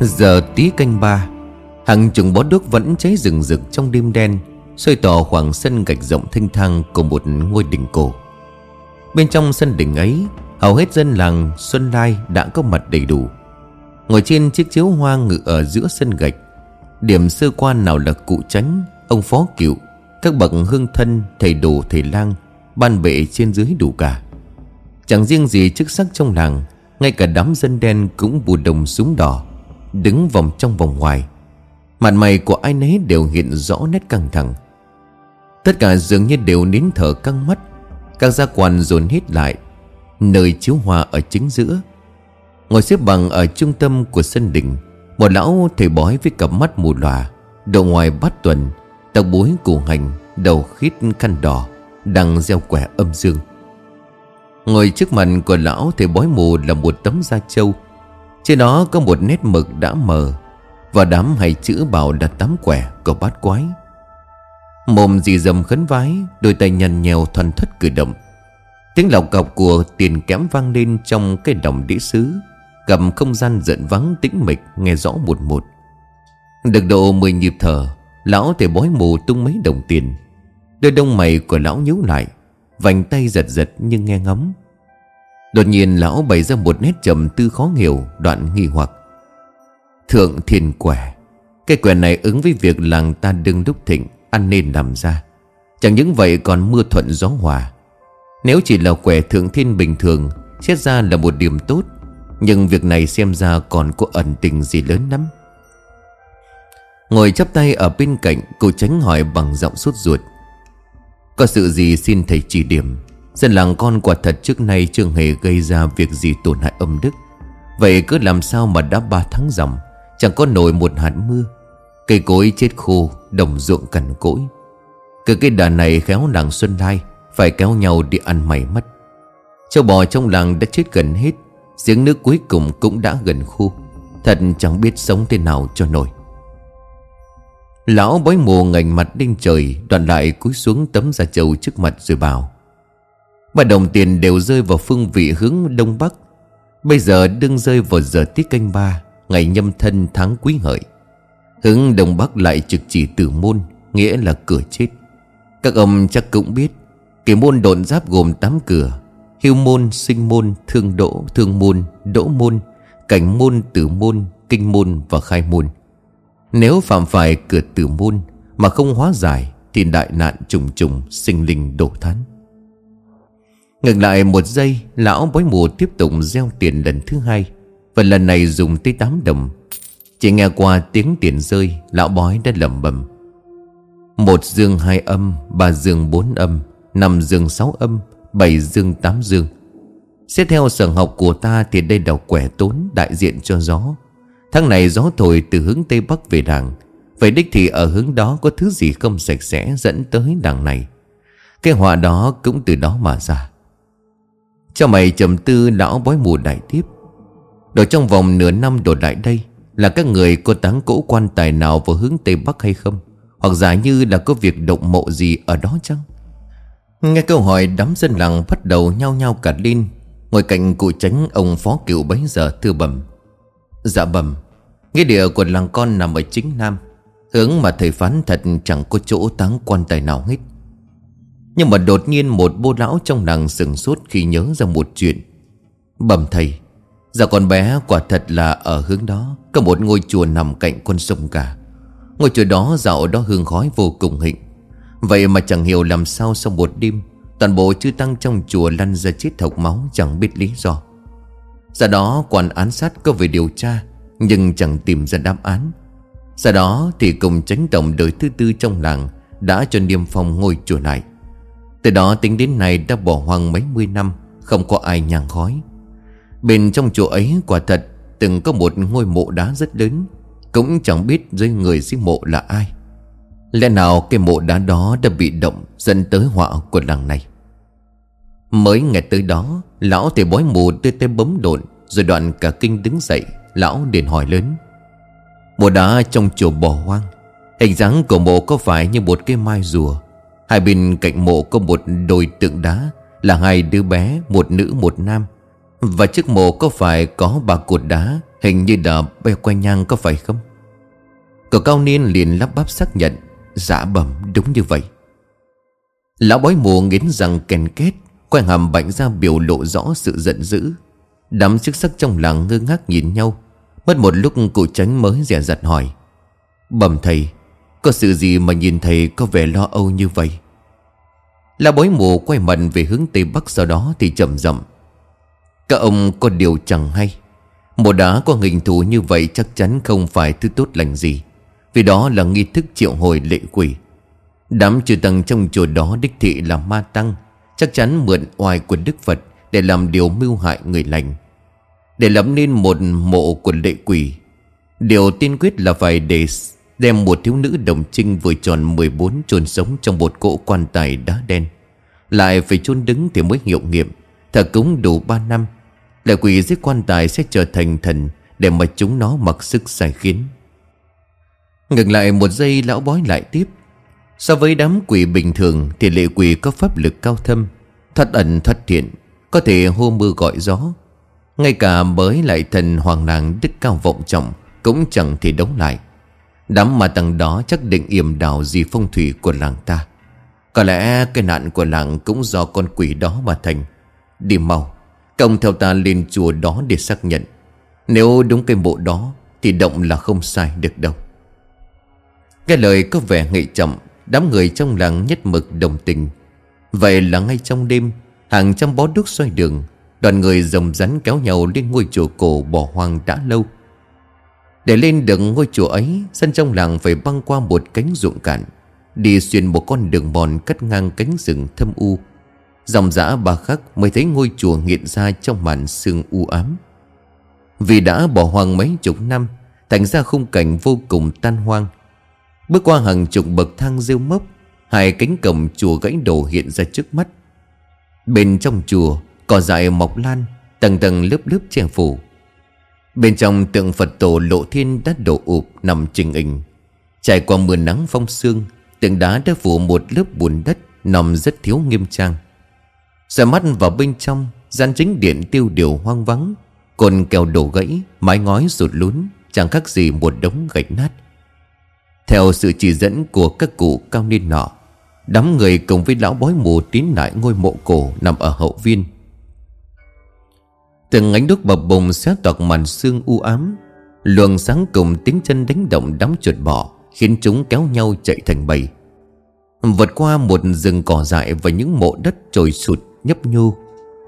Giờ tí canh ba, Hàng chục bó đuốc vẫn cháy rừng rực trong đêm đen Xoay tỏ khoảng sân gạch rộng thanh thang của một ngôi đình cổ. Bên trong sân đình ấy, Hầu hết dân làng Xuân Lai đã có mặt đầy đủ. Ngồi trên chiếc chiếu hoa ngự ở giữa sân gạch, Điểm sơ quan nào là cụ tránh Ông phó cựu, Các bậc hương thân, Thầy đồ, thầy lang, Ban bệ trên dưới đủ cả. Chẳng riêng gì chức sắc trong làng, Ngay cả đám dân đen cũng bù đồng súng đỏ. Đứng vòng trong vòng ngoài. Mặt mày của ai nấy đều hiện rõ nét căng thẳng. Tất cả dường như đều nín thở căng mắt. Các gia quan dồn hết lại. Nơi chiếu hòa ở chính giữa. Ngồi xếp bằng ở trung tâm của sân đình, Một lão thầy bói với cặp mắt mù lòa Đầu ngoài bát tuần, Tóc bối củ hành, Đầu khít khăn đỏ Đang gieo quẻ âm dương. Ngồi trước mặt của lão thầy bói mù là một tấm da trâu trên đó có một nét mực đã mờ, Và đám hay chữ bảo đặt tắm quẻ của bát quái. Mồm dì dầm khấn vái, Đôi tay nhằn nhèo thuần thất cử động. Tiếng lọc cọc của tiền kém vang lên trong cái đồng đĩa sứ Cầm không gian giận vắng tĩnh mịch, nghe rõ một một. Được độ 10 nhịp thở, Lão thể bói mù tung mấy đồng tiền. Đôi đông mày của lão nhíu lại, Vành tay giật giật nhưng nghe ngóng. Đột nhiên lão bày ra một nét trầm tư khó hiểu, Đoạn nghi hoặc. Thượng thiên quẻ, Cái quẻ này ứng với việc làng ta đừng đúc thịnh Ăn nên làm ra. Chẳng những vậy còn mưa thuận gió hòa. Nếu chỉ là quẻ thượng thiên bình thường, Xét ra là một điểm tốt, Nhưng việc này xem ra còn có ẩn tình gì lớn lắm. Ngồi chắp tay ở bên cạnh, Cô tránh hỏi bằng giọng sốt ruột. Có sự gì xin thầy chỉ điểm? Dân làng con quả thật trước nay chưa hề gây ra việc gì tổn hại âm đức. Vậy cứ làm sao mà đã ba tháng dòng Chẳng có nổi một hạt mưa. Cây cối chết khô, Đồng ruộng cằn cỗi. Cứ cái đà này khéo làng Xuân Lai, Phải kéo nhau đi ăn mày mất Châu bò trong làng đã chết gần hết, Giếng nước cuối cùng cũng đã gần khô Thật chẳng biết sống thế nào cho nổi. Lão bói mù ngành mặt đinh trời, Đoạn lại cúi xuống tấm da trầu trước mặt rồi bảo Ba đồng tiền đều rơi vào phương vị hướng đông bắc. Bây giờ đương rơi vào giờ tiết canh ba Ngày nhâm thân tháng quý hợi. Hướng đông bắc lại trực chỉ tử môn Nghĩa là cửa chết. Các ông chắc cũng biết Kỳ môn độn giáp gồm 8 cửa. Hiêu môn, sinh môn, thương đỗ, thương môn, đỗ môn Cảnh môn, tử môn, kinh môn và khai môn. Nếu phạm phải cửa tử môn Mà không hóa giải Thì đại nạn trùng trùng sinh linh đổ thán. Ngừng lại một giây, Lão bói mù tiếp tục gieo tiền lần thứ hai. Và lần này dùng tới 8 đồng. Chỉ nghe qua tiếng tiền rơi, Lão bói đã lẩm bẩm. Một dương hai âm, Ba dương bốn âm, Năm dương sáu âm, Bảy dương tám dương. Xét theo sở học của ta Thì đây là quẻ tốn đại diện cho gió. Tháng này gió thổi từ hướng Tây Bắc về đàng Vậy đích thì ở hướng đó Có thứ gì không sạch sẽ dẫn tới đằng này? Cái họa đó cũng từ đó mà ra. Cho mày trầm tư lão bói mù đại tiếp Đồ trong vòng nửa năm đổ lại đây, Là các người có táng cỗ quan tài nào vào hướng Tây Bắc hay không? Hoặc giả như là có việc động mộ gì ở đó chăng? Nghe câu hỏi, đám dân làng bắt đầu nhao nhao cả lên. Ngồi cạnh cụ tránh ông phó cựu bấy giờ thưa bẩm. Dạ bẩm, Nghĩa địa của làng con nằm ở chính Nam. Hướng mà thầy phán thật chẳng có chỗ táng quan tài nào hết. Nhưng mà đột nhiên một bô lão trong làng sừng sốt khi nhớ ra một chuyện. Bẩm thầy, giờ con bé quả thật là ở hướng đó. Có một ngôi chùa nằm cạnh con sông cả. Ngôi chùa đó dạo đó hương khói vô cùng hịnh. Vậy mà chẳng hiểu làm sao sau một đêm, Toàn bộ chư tăng trong chùa lăn ra chết thọc máu chẳng biết lý do. Sau đó quan án sát có về điều tra, Nhưng chẳng tìm ra đáp án. Sau đó thì cùng tránh tổng đời thứ tư trong làng Đã cho niêm phong ngôi chùa này từ đó tính đến nay đã bỏ hoang mấy mươi năm, Không có ai nhang khói Bên trong chùa ấy quả thật Từng có một ngôi mộ đá rất lớn, Cũng chẳng biết dưới người dưới mộ là ai. Lẽ nào cái mộ đá đó đã bị động Dẫn tới họa của làng này? Mới ngày tới đó, Lão thầy bói mù đưa tay bấm độn, Rồi đoạn cả kinh đứng dậy, Lão liền hỏi lớn. Mộ đá trong chùa bỏ hoang, Hình dáng của mộ có phải như một cái mai rùa? Hai bên cạnh mộ có một đồi tượng đá, Là hai đứa bé, Một nữ, một nam. Và trước mộ có phải có bà cột đá, Hình như là bè quanh nhang có phải không? Cậu cao niên liền lắp bắp xác nhận Dạ bẩm đúng như vậy. Lão bói mù nghiến răng kèn kết Quay hàm bạnh ra biểu lộ rõ sự giận dữ. Đám chức sắc trong làng ngơ ngác nhìn nhau. Mất một lúc cụ tránh mới dè dặt hỏi, Bẩm thầy có sự gì mà nhìn thầy có vẻ lo âu như vậy? Là bối mù quay mặt về hướng tây bắc sau đó thì chậm rậm Các ông có điều chẳng hay. Một đá có hình thù như vậy chắc chắn không phải thứ tốt lành gì. Vì đó là nghi thức triệu hồi lệ quỷ. Đám trừ tăng trong chùa đó đích thị là ma tăng, Chắc chắn mượn oai của Đức Phật Để làm điều mưu hại người lành. Để lập nên một mộ của lệ quỷ. Điều tiên quyết là phải để đem một thiếu nữ đồng trinh vừa tròn 14 chôn sống trong một cỗ quan tài đá đen. Lại phải chôn đứng thì mới hiệu nghiệm. Thờ cúng đủ 3 năm. Lệ quỷ giết quan tài sẽ trở thành thần, Để mà chúng nó mặc sức sai khiến. Ngừng lại một giây, lão bói lại tiếp. So với đám quỷ bình thường, Thì lệ quỷ có pháp lực cao thâm. Thoát ẩn, thoát thiện Có thể hô mưa gọi gió. Ngay cả mới lại thần hoàng nàng đức cao vọng trọng, Cũng chẳng thể đấu lại. Đám mà tầng đó chắc định yểm đảo gì phong thủy của làng ta. Có lẽ cái nạn của làng cũng do con quỷ đó mà thành. Đi mau Công theo ta lên chùa đó để xác nhận. Nếu đúng cái bộ đó, Thì động là không sai được đâu. Nghe lời có vẻ ngậy chậm Đám người trong làng nhất mực đồng tình. Vậy là ngay trong đêm, Hàng trăm bó đuốc xoay đường, Đoàn người rồng rắn kéo nhau lên ngôi chùa cổ bỏ hoang đã lâu. Để lên được ngôi chùa ấy Dân trong làng phải băng qua một cánh ruộng cạn, Đi xuyên một con đường mòn cắt ngang cánh rừng thâm u. Dòng dã ba khắc mới thấy ngôi chùa hiện ra trong màn sương u ám. Vì đã bỏ hoang mấy chục năm, Thành ra khung cảnh vô cùng tan hoang. Bước qua hàng chục bậc thang rêu mốc, Hai cánh cổng chùa gãy đổ hiện ra trước mắt. Bên trong chùa Cỏ dại mọc lan, Tầng tầng lớp lớp che phủ. Bên trong tượng Phật tổ lộ thiên đã đổ ụp nằm trình hình Trải qua mưa nắng phong sương, Tượng đá đã phủ một lớp bùn đất Nằm rất thiếu nghiêm trang. Xoay mắt vào bên trong, Gian chính điện tiêu điều hoang vắng, Cồn kèo đổ gãy, Mái ngói rụt lún, Chẳng khác gì một đống gạch nát. Theo sự chỉ dẫn của các cụ cao niên nọ, Đám người cùng với lão bói mù tiến lại ngôi mộ cổ nằm ở hậu viên. Từng ánh đuốc bập bùng xé toạc màn xương u ám. Luồng sáng cùng tiếng chân đánh động đám chuột bọ Khiến chúng kéo nhau chạy thành bầy. Vượt qua một rừng cỏ dại và những mộ đất trồi sụt nhấp nhô,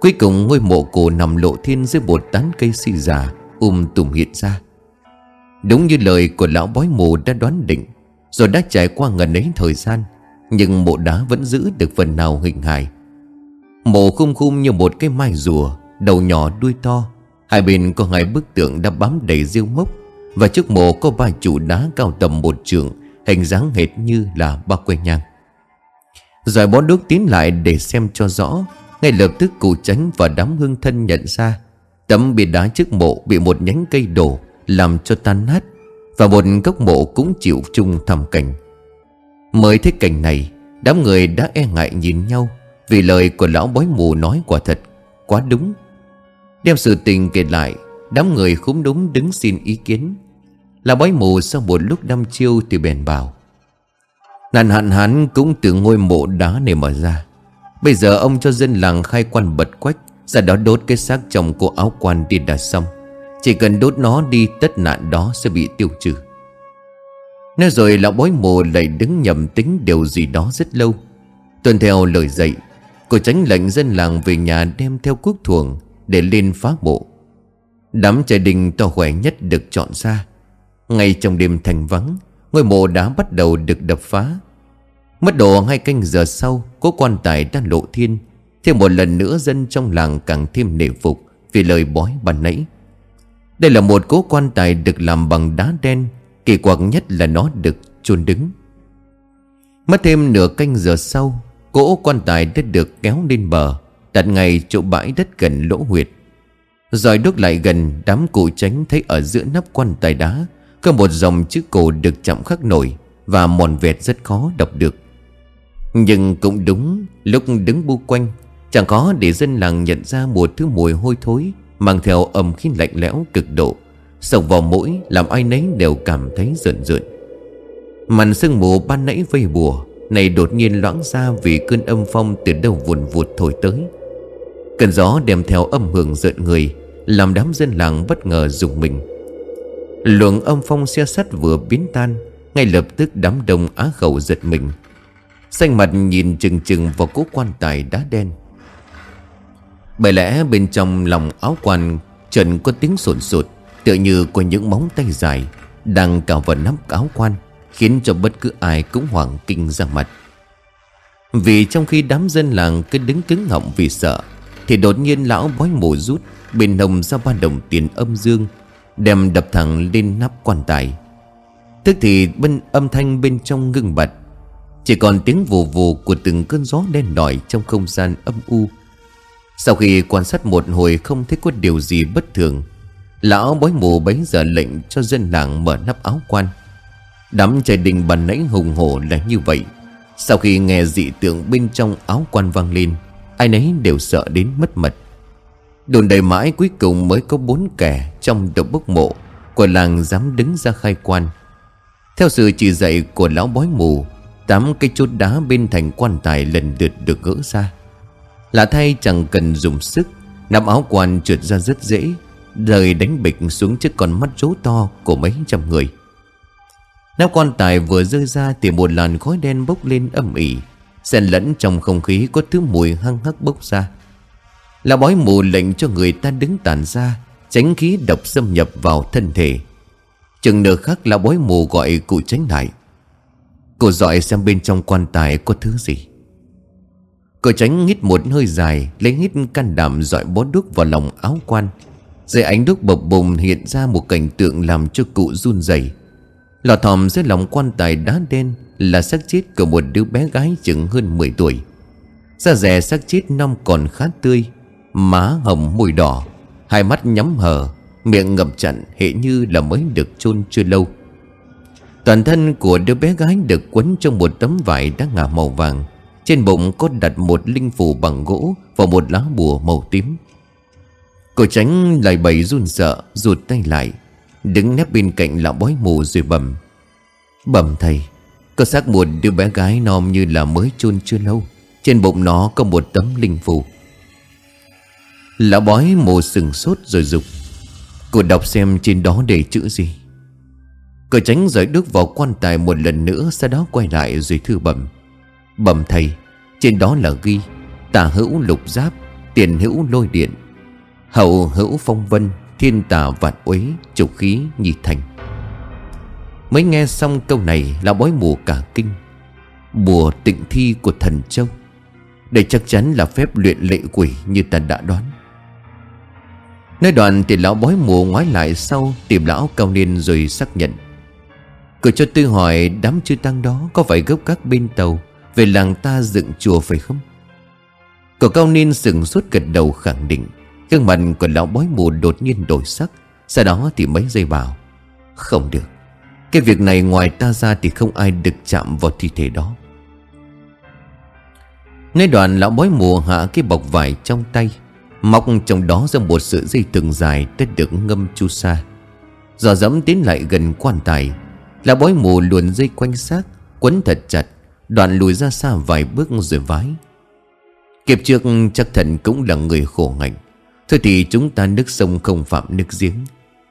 Cuối cùng ngôi mộ cổ nằm lộ thiên dưới bột tán cây xì già Um tùm hiện ra. Đúng như lời của lão bói mù đã đoán định Rồi đã trải qua ngần ấy thời gian Nhưng mộ đá vẫn giữ được phần nào hình hài. Mộ khung khung như một cái mai rùa Đầu nhỏ đuôi to. Hai bên có hai bức tượng đã bám đầy rêu mốc, Và trước mộ có ba trụ đá cao tầm một trường Hình dáng hệt như là ba que nhang. Rồi bó đuốc tiến lại để xem cho rõ, Ngay lập tức cụ tránh và đám hương thân nhận ra. Tấm bia đá trước mộ bị một nhánh cây đổ, làm cho tan nát, Và một góc mộ cũng chịu chung thảm cảnh. Mới thấy cảnh này, Đám người đã e ngại nhìn nhau, Vì lời của lão bói mù nói quả thật, Quá đúng. Đem sự tình kể lại, Đám người khúm đúng đứng xin ý kiến. Là bói mù sau một lúc đăm chiêu Thì bèn bảo, Nạn hạn hán cũng từ ngôi mộ đá này mở ra. Bây giờ ông cho dân làng khai quan bật quách, Ra đó đốt cái xác chồng cô áo quan đi đã xong. Chỉ cần đốt nó đi, tất nạn đó sẽ bị tiêu trừ. Nói rồi lão bói mù lại đứng nhầm tính điều gì đó rất lâu. Tuân theo lời dạy, Cô tránh lệnh dân làng về nhà đem theo quốc thuồng để lên phá mộ Đám trai đình to khỏe nhất được chọn ra. Ngay trong đêm thành vắng, Ngôi mộ đã bắt đầu được đập phá. Mất độ hai canh giờ sau, Cố quan tài đã lộ thiên. Thêm một lần nữa dân trong làng càng thêm nể phục Vì lời bói ban nãy. Đây là một cố quan tài được làm bằng đá đen, Kỳ quặc nhất là nó được chôn đứng. Mất thêm nửa canh giờ sau Cỗ quan tài đã được kéo lên bờ. Đặt ngay chỗ bãi đất gần lỗ huyệt. Rồi đốt lại gần Đám cụ tránh thấy ở giữa nắp quan tài đá, Có một dòng chữ cổ được chạm khắc nổi Và mòn vẹt rất khó đọc được. Nhưng cũng đúng Lúc đứng bu quanh, Chẳng có để dân làng nhận ra một thứ mùi hôi thối Mang theo âm khí lạnh lẽo cực độ, Sộc vào mũi làm ai nấy đều cảm thấy rợn rợn. Màn sương mù ban nãy vây bùa, Này đột nhiên loãng ra vì cơn âm phong từ đâu vùn vụt thổi tới. Cơn gió đem theo âm hưởng rợn người, Làm đám dân làng bất ngờ dùng mình. Luồng âm phong xe sắt vừa biến tan, Ngay lập tức đám đông á khẩu giật mình. Xanh mặt nhìn chừng chừng vào cố quan tài đá đen. Bởi lẽ bên trong lòng áo quan, Trần có tiếng sồn sột, Tựa như có những móng tay dài, Đang cào vào nắp áo quan, Khiến cho bất cứ ai cũng hoảng kinh ra mặt. Vì trong khi đám dân làng cứ đứng cứng họng vì sợ thì đột nhiên lão bói mổ rút, Bên hồng ra ba đồng tiền âm dương, Đem đập thẳng lên nắp quan tài. Tức thì bên âm thanh bên trong ngưng bật Chỉ còn tiếng vù vù của từng cơn gió đen đỏi trong không gian âm u. Sau khi quan sát một hồi không thấy có điều gì bất thường, Lão bói mù bấy giờ lệnh cho dân làng mở nắp áo quan. Đám trời đình bàn nãy hùng hổ là như vậy. Sau khi nghe dị tượng bên trong áo quan vang lên Ai nấy đều sợ đến mất mật. Đồn đầy mãi cuối cùng mới có bốn kẻ trong động bốc mộ, Của làng dám đứng ra khai quan. Theo sự chỉ dạy của lão bói mù, Tám cây chốt đá bên thành quan tài lần lượt được gỡ ra. Lạ thay chẳng cần dùng sức, Nắm áo quan trượt ra rất dễ, Rời đánh bịch xuống chiếc con mắt rố to của mấy trăm người. Nắp quan tài vừa rơi ra Thì một làn khói đen bốc lên âm ỉ. Xen lẫn trong không khí có thứ mùi hăng hắc bốc ra. Là bói mù lệnh cho người ta đứng tàn ra, Tránh khí độc xâm nhập vào thân thể. Chừng nửa khắc là bói mù gọi cụ tránh lại. Cô dọi xem bên trong quan tài có thứ gì? Cô tránh hít một hơi dài, Lấy hít can đảm dọi bó đuốc vào lòng áo quan. Dưới ánh đúc bập bùng hiện ra một cảnh tượng làm cho cụ run rẩy. Lò thòm dưới lòng quan tài đá đen là xác chết của một đứa bé gái chừng hơn 10 tuổi. Da rẻ xác chết năm còn khá tươi, má hồng môi đỏ, hai mắt nhắm hờ, miệng ngậm chặn hệ như là mới được chôn chưa lâu. Toàn thân của đứa bé gái được quấn trong một tấm vải đã ngả màu vàng. Trên bụng có đặt một linh phù bằng gỗ và một lá bùa màu tím. Cô tránh lại bầy run sợ Rụt tay lại Đứng nép bên cạnh lão bói mù rồi bẩm bẩm thầy, Có xác một đứa bé gái non như là mới chôn chưa lâu, Trên bụng nó có một tấm linh phù. Lão bói mù sừng sốt rồi dục, Cô đọc xem trên đó để chữ gì. Cô tránh rời đức vào quan tài một lần nữa, Sau đó quay lại rồi thư bẩm bẩm thầy, Trên đó là ghi Tà hữu lục giáp, Tiền hữu lôi điện, Hậu hữu phong vân Thiên tà vạn uế Trục khí nhị thành. Mới nghe xong câu này Là bói mù cả kinh. Bùa tịnh thi của thần châu, Đây chắc chắn là phép luyện lệ quỷ Như ta đã đoán. Nơi đoạn thì lão bói mù ngoái lại sau Tìm lão cao niên rồi xác nhận. Cười cho tư hỏi, đám chư tăng đó Có phải gốc các bên tàu, Về làng ta dựng chùa phải không? Cậu cao niên sừng suốt gật đầu khẳng định. Gương mặt của lão bói mù đột nhiên đổi sắc, Sau đó thì mấy giây bảo, Không được, Cái việc này ngoài ta ra thì không ai được chạm vào thi thể đó. Nơi đoạn lão bói mù hạ cái bọc vải trong tay Móc trong đó ra một sợi dây từng dài Tết được ngâm chu sa. Giò dẫm tiến lại gần quan tài, Lão bói mù luồn dây quanh xác, Quấn thật chặt, Đoạn lùi ra xa vài bước rồi vái. Kịp trước chắc thần cũng là người khổ ngạnh Thôi thì chúng ta nước sông không phạm nước giếng.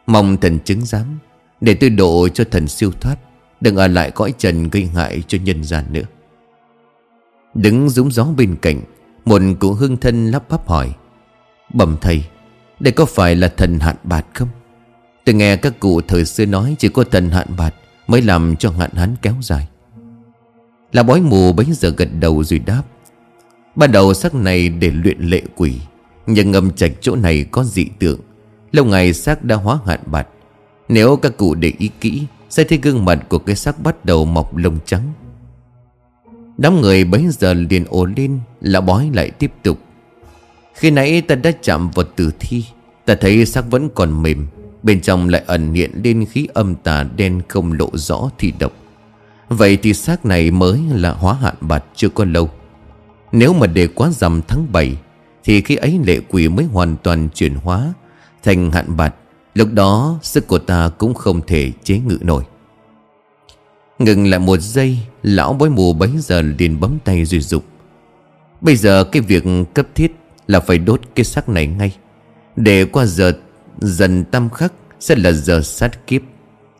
Mong thần chứng giám, Để tôi độ cho thần siêu thoát, Đừng ở lại cõi trần gây hại cho nhân gian nữa. Đứng rúng gió bên cạnh, Một cụ hương thân lắp bắp hỏi, Bẩm thầy, Đây có phải là thần hạn bạt không? Tôi nghe các cụ thời xưa nói Chỉ có thần hạn bạt Mới làm cho hạn hán kéo dài. Là bói mù bấy giờ gật đầu rồi đáp, Ban đầu sắc này để luyện lệ quỷ nhưng ngầm trạch chỗ này có dị tượng. Lâu ngày xác đã hóa hạn bạt. Nếu các cụ để ý kỹ, Sẽ thấy gương mặt của cái xác bắt đầu mọc lông trắng. Đám người bấy giờ liền ồ lên Là bói lại tiếp tục. Khi nãy ta đã chạm vào tử thi, Ta thấy xác vẫn còn mềm. Bên trong lại ẩn hiện lên khí âm tà đen không lộ rõ thì độc. Vậy thì xác này mới là hóa hạn bạt chưa có lâu. Nếu mà để quá rằm tháng 7 thì khi ấy lệ quỷ mới hoàn toàn chuyển hóa Thành hạn bạt. Lúc đó, sức của ta cũng không thể chế ngự nổi. Ngừng lại một giây, Lão bói mù bấy giờ liền bấm tay rồi dục Bây giờ cái việc cấp thiết Là phải đốt cái xác này ngay. Để qua giờ dần tam khắc Sẽ là giờ sát kiếp.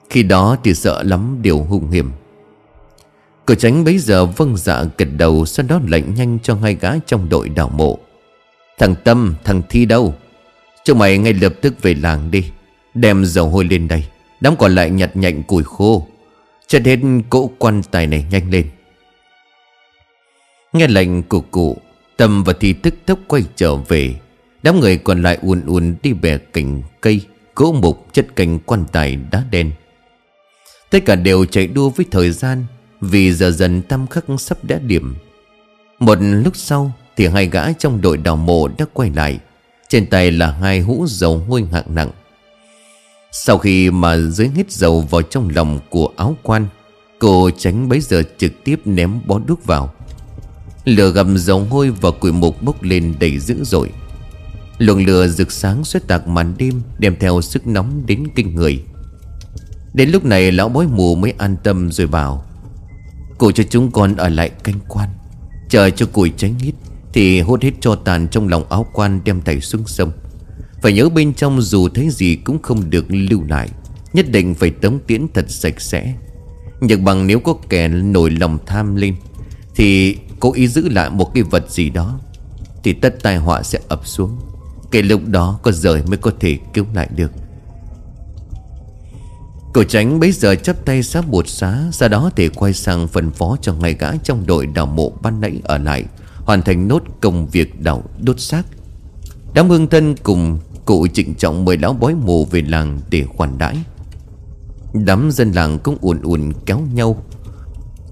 Khi đó thì sợ lắm, điều hung hiểm. Cửa tránh bấy giờ vâng dạ gật đầu, Sau đó lệnh nhanh cho hai gã trong đội đảo mộ. Thằng Tâm, thằng Thi đâu? Chúng mày ngay lập tức về làng đi Đem dầu hôi lên đây Đám còn lại nhặt nhạnh củi khô. Chất hết cỗ quan tài này nhanh lên. Nghe lệnh của cụ Tâm và Thi tức tốc quay trở về. Đám người còn lại uồn uồn đi bẻ cành cây cỗ mục chất cành quan tài đá đen. Tất cả đều chạy đua với thời gian Vì giờ dần tam khắc sắp đã điểm. Một lúc sau thì hai gã trong đội đào mộ đã quay lại. Trên tay là hai hũ dầu hôi hạng nặng. Sau khi mà dưới hết dầu vào trong lòng của áo quan, Cô tránh bấy giờ trực tiếp ném bó đuốc vào. Lửa gầm dầu hôi và củi mục bốc lên đầy dữ dội. Luồng lửa rực sáng xuất tạc màn đêm Đem theo sức nóng đến kinh người. Đến lúc này, lão bói mù mới an tâm rồi bảo, cô cho chúng con ở lại canh quan, Chờ cho củi tránh hít thì hút hết cho tàn trong lòng áo quan đem tay xuống sông. Phải nhớ bên trong dù thấy gì cũng không được lưu lại, Nhất định phải tống tiễn thật sạch sẽ. Nhật bằng nếu có kẻ nổi lòng tham lên, Thì cố ý giữ lại một cái vật gì đó, Thì tất tai họa sẽ ập xuống. Kể lúc đó có rời mới có thể cứu lại được. Cổ tránh bấy giờ chấp tay sắp bột xá, Sau đó thì quay sang phần phó cho ngay gã trong đội đào mộ ban nãy ở lại. Hoàn thành nốt công việc đào đốt xác. Đám hương thân cùng cụ trịnh trọng mời lão bói mù về làng để khoản đãi. Đám dân làng cũng ùn ùn kéo nhau.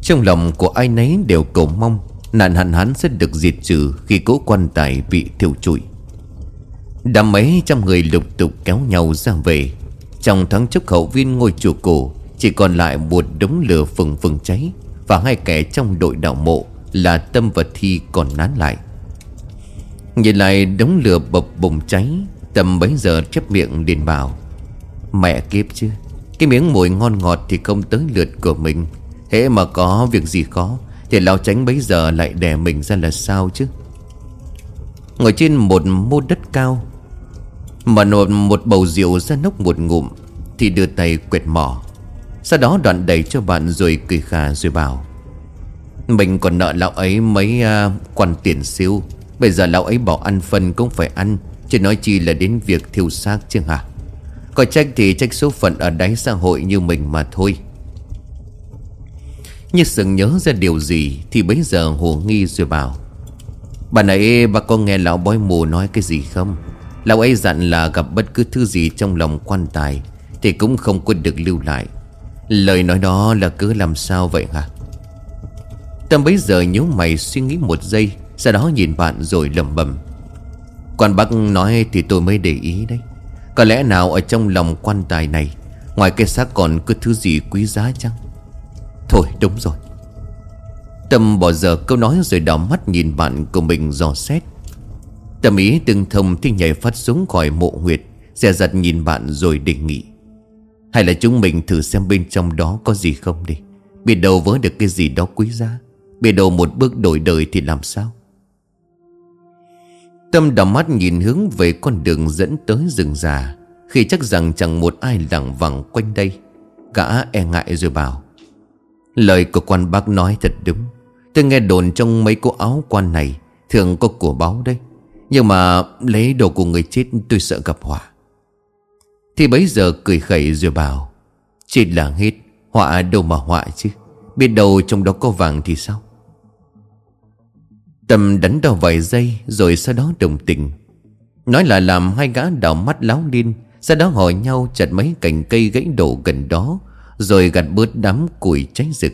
Trong lòng của ai nấy đều cầu mong Nạn hạn hán sẽ được diệt trừ khi cố quan tài bị thiêu trụi. Đám mấy trăm người lục tục kéo nhau ra về. Trong thoáng chốc hậu viên ngôi chùa cổ, Chỉ còn lại một đống lửa phừng phừng cháy Và hai kẻ trong đội đạo mộ là Tâm và Thi còn nán lại. Nhìn lại đống lửa bập bùng cháy Tâm bấy giờ chép miệng liền bảo, Mẹ kiếp chứ, Cái miếng mùi ngon ngọt thì không tới lượt của mình. Thế mà có việc gì khó Thì lão tránh bấy giờ lại đè mình ra là sao chứ? Ngồi trên một mô đất cao, mà nộp một bầu rượu ra nốc một ngụm, Thì đưa tay quẹt mỏ. Sau đó đoạn đẩy cho bạn rồi cười khà rồi bảo mình còn nợ lão ấy mấy à, uh, quan tiền siêu Bây giờ lão ấy bảo ăn phân cũng phải ăn Chứ nói chi là đến việc thiêu xác chứ hả? Có trách thì trách số phận ở đáy xã hội như mình mà thôi. Như sừng nhớ ra điều gì Thì bấy giờ hồ nghi rồi bảo Bà nãy bà có nghe lão bói mù nói cái gì không? Lão ấy dặn là gặp bất cứ thứ gì trong lòng quan tài Thì cũng không quên được lưu lại. Lời nói đó là cứ làm sao vậy hả? Tâm bấy giờ nhíu mày suy nghĩ một giây, Sau đó nhìn bạn rồi lầm bầm Quan bác nói thì tôi mới để ý đấy. Có lẽ nào ở trong lòng quan tài này, Ngoài cái xác còn có thứ gì quý giá chăng? Thôi, đúng rồi. Tâm bỏ giờ câu nói rồi đỏ mắt nhìn bạn của mình dò xét. Tâm ý từng thông thì nhảy phát xuống khỏi mộ huyệt, Dè dặt nhìn bạn rồi đề nghị. Hay là chúng mình thử xem bên trong đó có gì không đi? Biết đâu vớ được cái gì đó quý giá. Bề đầu một bước đổi đời thì làm sao? Tâm đỏ mắt nhìn hướng về con đường dẫn tới rừng già Khi chắc rằng chẳng một ai lẳng vẳng quanh đây. Gã e ngại rồi bảo Lời của quan bác nói thật đúng. Tôi nghe đồn trong mấy cô áo quan này Thường có của báo đấy, nhưng mà lấy đồ của người chết tôi sợ gặp họa. Thì bấy giờ cười khẩy rồi bảo Chết là hết Họa đâu mà họa chứ. Biết đâu trong đó có vàng thì sao? Tâm đánh đau vài giây, Rồi sau đó đồng tình. Nói là làm hai gã đảo mắt láo điên, Sau đó hỏi nhau chặt mấy cành cây gãy đổ gần đó, Rồi gặt bớt đám củi cháy rực.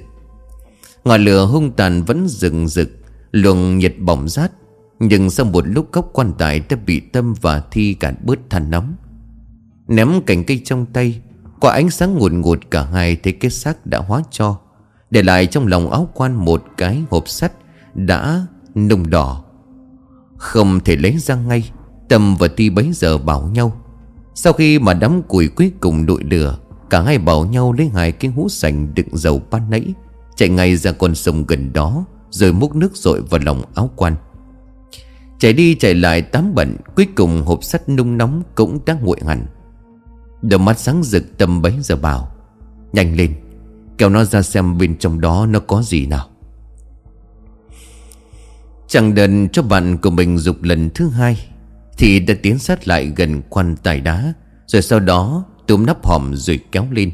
Ngọn lửa hung tàn vẫn rừng rực, Luồng nhiệt bỏng rát, nhưng sau một lúc góc quan tài đã bị Tâm và Thi gạt bớt than nóng. Ném cành cây trong tay, Qua ánh sáng ngùn ngụt cả hai thấy cái xác đã hóa cho, Để lại trong lòng áo quan một cái hộp sắt Đã nung đỏ. Không thể lấy ra ngay, Tâm và ti bấy giờ bảo nhau. Sau khi mà đám củi cuối cùng đội lửa, Cả hai bảo nhau lấy hai cái hũ sành đựng dầu ban nãy, Chạy ngay ra con sông gần đó, Rồi múc nước rội vào lòng áo quan. Chạy đi chạy lại tám bận, Cuối cùng hộp sắt nung nóng cũng đã nguội hẳn. Đôi mắt sáng rực, tâm bấy giờ bảo, Nhanh lên, Kéo nó ra xem bên trong đó nó có gì nào. Chẳng đần cho bạn của mình dục lần thứ hai, Thì đã tiến sát lại gần quan tài đá, Rồi sau đó túm nắp hòm rồi kéo lên.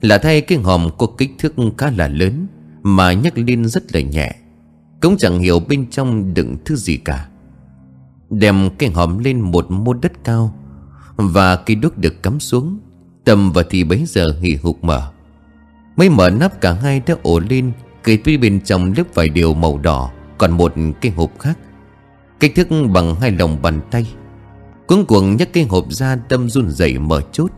Là thay cái hòm có kích thước khá là lớn, Mà nhắc lên rất là nhẹ, Cũng chẳng hiểu bên trong đựng thứ gì cả. Đem cái hòm lên một mô đất cao, Và cây đuốc được cắm xuống, Tâm và thì bấy giờ hì hục mở. Mới mở nắp cả hai đã ổ lên Cây tuy bên trong lớp vài điều màu đỏ còn một cái hộp khác. Kích thước bằng hai lòng bàn tay. Cuống cuồng nhấc cái hộp ra, Tâm run rẩy mở chốt.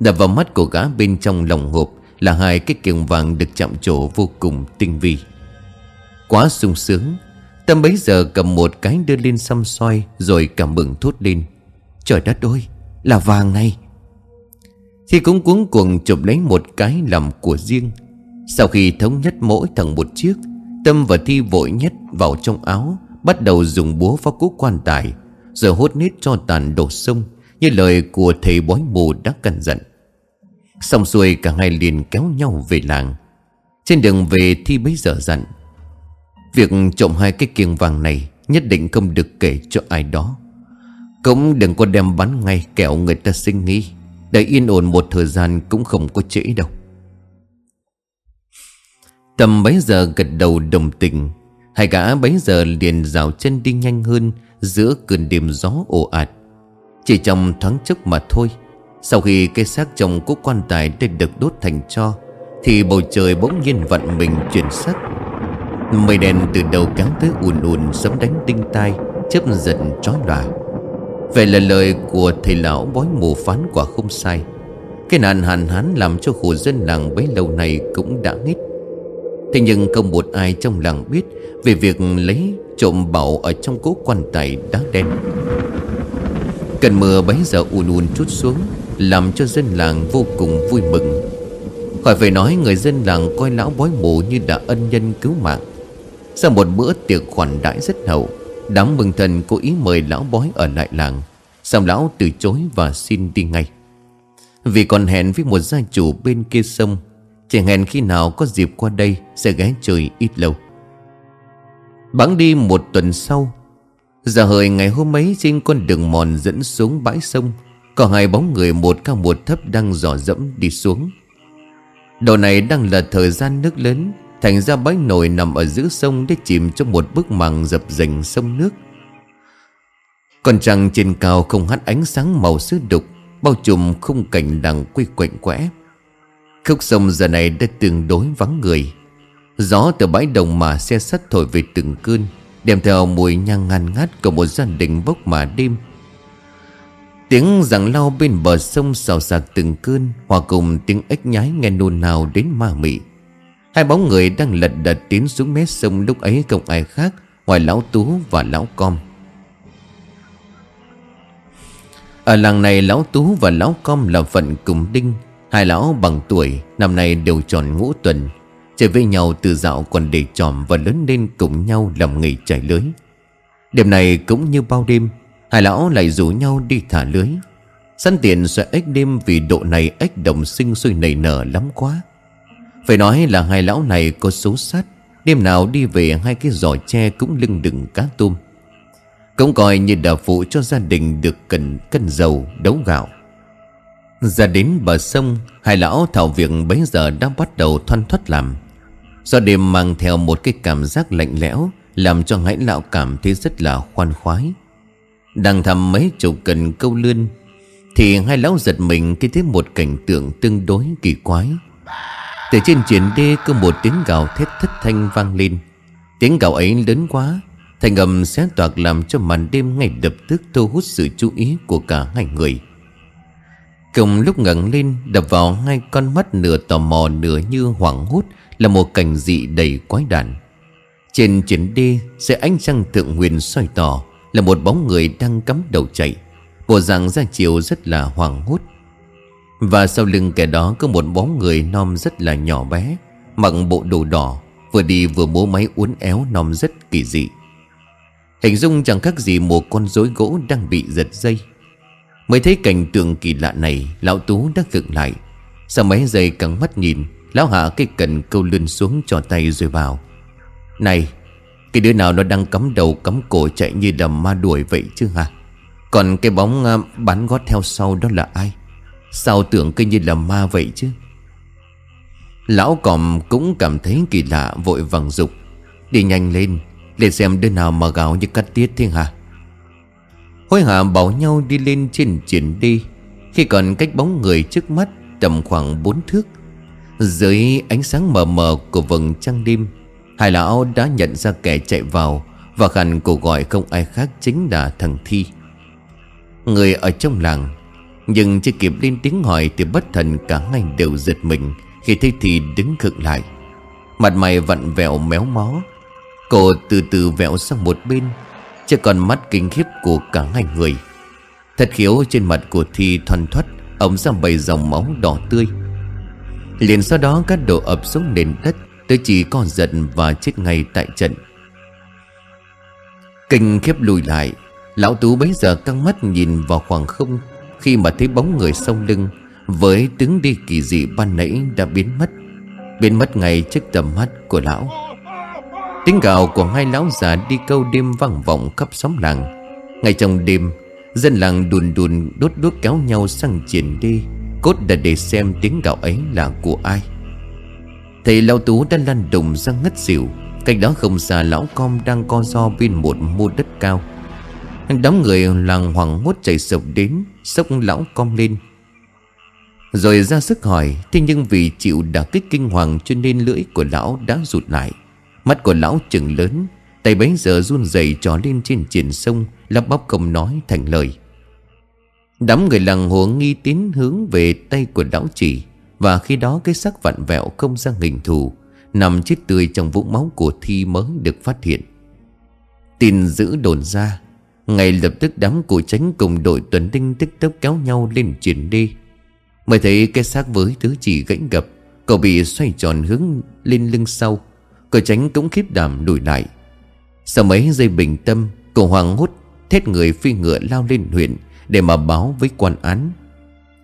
Đập vào mắt của gã bên trong lòng hộp Là hai cái kiềng vàng được chạm trổ vô cùng tinh vi. Quá sung sướng, Tâm bấy giờ cầm một cái đưa lên xăm soi Rồi cảm mừng thốt lên. Trời đất ơi, là vàng này. Thì cũng cuống cuồng chụp lấy một cái làm của riêng, Sau khi thống nhất mỗi thằng một chiếc Tâm và Thi vội nhất vào trong áo, Bắt đầu dùng búa phá cú quan tài Rồi hốt nít cho tàn đổ sông, Như lời của thầy bói mù đã căn dặn. Xong xuôi cả hai liền kéo nhau về làng. Trên đường về, Thi bấy giờ dặn, Việc trộm hai cái kiềng vàng này Nhất định không được kể cho ai đó. Cũng đừng có đem bắn ngay Kẹo người ta sinh nghi. Để yên ổn một thời gian cũng không có trễ đâu. Tầm bấy giờ gật đầu đồng tình. Hai gã bấy giờ liền rào chân đi nhanh hơn Giữa cơn đêm gió ồ ạt. Chỉ trong thoáng chốc mà thôi, Sau khi cái xác chồng của quan tài đã được đốt thành cho, Thì bầu trời bỗng nhiên vặn mình chuyển sắc. Mây đen từ đầu kéo tới ùn ùn Sấm đánh tinh tai, Chớp giật trói lòa. Vậy là lời của thầy lão bói mù phán quả không sai. Cái nạn hạn hán làm cho khổ dân làng bấy lâu này cũng đã nghít. Thế nhưng không một ai trong làng biết Về việc lấy trộm bảo ở trong cố quan tài đá đen. Cơn mưa bấy giờ ùn ùn chút xuống, Làm cho dân làng vô cùng vui mừng. Khỏi phải nói người dân làng coi lão bói mù như đã ân nhân cứu mạng. Sau một bữa tiệc khoản đãi rất hậu, Đám mừng thần cố ý mời lão bói ở lại làng. Xong lão từ chối và xin đi ngay. Vì còn hẹn với một gia chủ bên kia sông chỉ hẹn khi nào có dịp qua đây Sẽ ghé chơi ít lâu. Bắn đi một tuần sau, Giờ hời ngày hôm ấy trên con đường mòn dẫn xuống bãi sông, Có hai bóng người một cao một thấp đang dò dẫm đi xuống. Đầu này đang là thời gian nước lớn, Thành ra bãi nổi nằm ở giữa sông Để chìm trong một bức màng dập dềnh sông nước. Còn trăng trên cao không hắt ánh sáng màu sứ đục, Bao trùm khung cảnh đằng quy quạnh quẽ. Khúc sông giờ này đã tương đối vắng người. Gió từ bãi đồng mà xe sắt thổi về từng cơn, Đem theo mùi nhang ngàn ngát của một gia đình bốc mà đêm. Tiếng giằng lao bên bờ sông xào xạc từng cơn, Hòa cùng tiếng ếch nhái nghe nôn nào đến ma mị. Hai bóng người đang lật đật tiến xuống mé sông lúc ấy không ai khác, Ngoài lão Tú và lão Com Ở làng này, lão Tú và lão Com là phận cùng đinh. Hai lão bằng tuổi, Năm nay đều tròn ngũ tuần, Chơi với nhau từ dạo còn để tròm Và lớn lên cùng nhau làm nghề trải lưới. Đêm này cũng như bao đêm, Hai lão lại rủ nhau đi thả lưới. Săn tiền sẽ ếch đêm Vì độ này ếch đồng sinh sôi nảy nở lắm quá. Phải nói là hai lão này có số sát, Đêm nào đi về hai cái giỏ tre Cũng lưng đựng cá tôm. Cũng coi như đà phụ cho gia đình Được cần cân dầu đấu gạo. Ra đến bờ sông, Hai lão thảo việc bấy giờ đã bắt đầu thoăn thoát làm. Do đêm mang theo một cái cảm giác lạnh lẽo, Làm cho ngãi lão cảm thấy rất là khoan khoái. Đang thầm mấy chục cần câu lươn, Thì hai lão giật mình khi thấy một cảnh tượng tương đối kỳ quái. Từ trên triển đê có một tiếng gào thét thất thanh vang lên. Tiếng gào ấy lớn quá Thành âm xé toạc làm cho màn đêm ngay lập tức thu hút sự chú ý của cả hai người. Cùng lúc ngẩng lên, đập vào hai con mắt nửa tò mò nửa như hoảng hốt, Là một cảnh dị đầy quái đản. Trên chuyến đi, sẽ ánh trăng tượng huyền soi tỏ, Là một bóng người đang cắm đầu chạy. Bộ dạng ra chiều rất là hoảng hốt. Và sau lưng kẻ đó có một bóng người non rất là nhỏ bé, Mặc bộ đồ đỏ, Vừa đi vừa múa máy uốn éo non rất kỳ dị. Hình dung chẳng khác gì một con rối gỗ đang bị giật dây. Mới thấy cảnh tượng kỳ lạ này, Lão Tú đã dựng lại. Sau mấy giây căng mắt nhìn, Lão hạ cái cần câu lươn xuống cho tay rồi vào Này, Cái đứa nào nó đang cắm đầu cắm cổ chạy như đầm ma đuổi vậy chứ hả? Còn cái bóng ờ, bắn gót theo sau đó là ai? Sao tưởng cứ như là ma vậy chứ? Lão còm cũng cảm thấy kỳ lạ, vội vàng dục, Đi nhanh lên Để xem đứa nào mà gào như cắt tiết thế hả? Hối hả bảo nhau đi lên trên triển đi Khi còn cách bóng người trước mắt Tầm khoảng 4 thước, Dưới ánh sáng mờ mờ của vầng trăng đêm, Hai lão đã nhận ra kẻ chạy vào Và khăn cổ gọi không ai khác chính là thằng Thi. Người ở trong làng, Nhưng chưa kịp lên tiếng hỏi Thì bất thần cả hai đều giật mình Khi thấy Thi đứng khựng lại. Mặt mày vặn vẹo méo mó Cô từ từ vẹo sang một bên Chứ còn mắt kinh khiếp của cả hai người. Thật khiếu trên mặt của Thi thoăn thoắt Ống ra bầy dòng máu đỏ tươi. Liền sau đó các đồ ập xuống nền đất tới chỉ còn giận và chết ngay tại trận. Kinh khiếp lùi lại, Lão Tú bấy giờ căng mắt nhìn vào khoảng không Khi mà thấy bóng người sau lưng Với tướng đi kỳ dị ban nãy đã biến mất. Biến mất ngay trước tầm mắt của lão. Tiếng gào của hai lão già đi câu đêm vang vọng khắp xóm làng. Ngay trong đêm, Dân làng đùn đùn đốt đốt kéo nhau sang triển đi. Cốt đã để xem tiếng gạo ấy là của ai. Thầy lão tú đã lăn đùng ra ngất xỉu. Cách đó không xa lão com đang co do bên một mô đất cao. Đám người làng hoàng hốt chạy sộc đến, Sốc lão com lên. Rồi ra sức hỏi, Thế nhưng vì chịu đả kích kinh hoàng Cho nên lưỡi của lão đã rụt lại. Mắt của lão trừng lớn, Tay bấy giờ run rẩy trò lên trên triển sông, Lắp bắp không nói thành lời. Đám người làng hồ nghi tiến hướng về tay của lão chỉ, Và khi đó cái xác vặn vẹo không ra hình thù, Nằm chết tươi trong vũng máu của thi mới được phát hiện. Tin giữ đồn ra, Ngay lập tức đám cụ tránh cùng đội tuần đinh tức tốc kéo nhau lên triển đi Mới thấy cái xác với thứ chỉ gãy gập, Cậu bị xoay tròn hướng lên lưng sau cô tránh cũng khiếp đảm đuổi lại. Sau mấy giây bình tâm, cô hoàng hốt, Thét người phi ngựa lao lên huyện Để mà báo với quan án.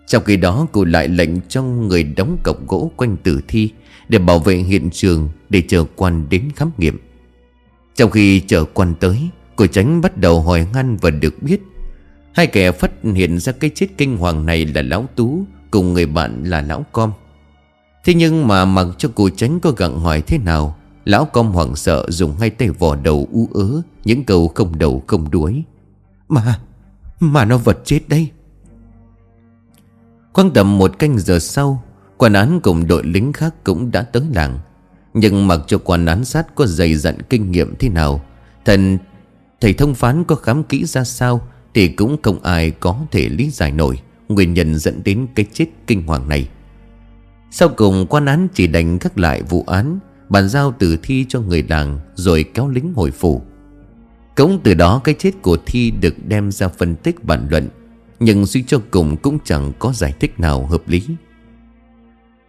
Trong khi đó, cô lại lệnh cho người đóng cọc gỗ quanh tử thi Để bảo vệ hiện trường Để chờ quan đến khám nghiệm. Trong khi chờ quan tới, Cô tránh bắt đầu hỏi ngăn và được biết, Hai kẻ phát hiện ra cái chết kinh hoàng này là Lão Tú Cùng người bạn là Lão Com. Thế nhưng mà mặc cho cô tránh có gặng hỏi thế nào Lão công hoảng sợ dùng hai tay vò đầu u ớ, Những câu không đầu không đuối. Mà Mà nó vật chết đây Khoảng tầm một canh giờ sau Quản án cùng đội lính khác cũng đã tới làng. Nhưng mặc cho quản án sát có dày dặn kinh nghiệm thế nào, Thần, Thầy thông phán có khám kỹ ra sao Thì cũng không ai có thể lý giải nổi Nguyên nhân dẫn đến cái chết kinh hoàng này. Sau cùng quan án chỉ đành gác lại vụ án Bàn giao tử thi cho người làng Rồi kéo lính hồi phủ. Cũng từ đó cái chết của Thi được đem ra phân tích bàn luận, Nhưng suy cho cùng cũng chẳng có giải thích nào hợp lý.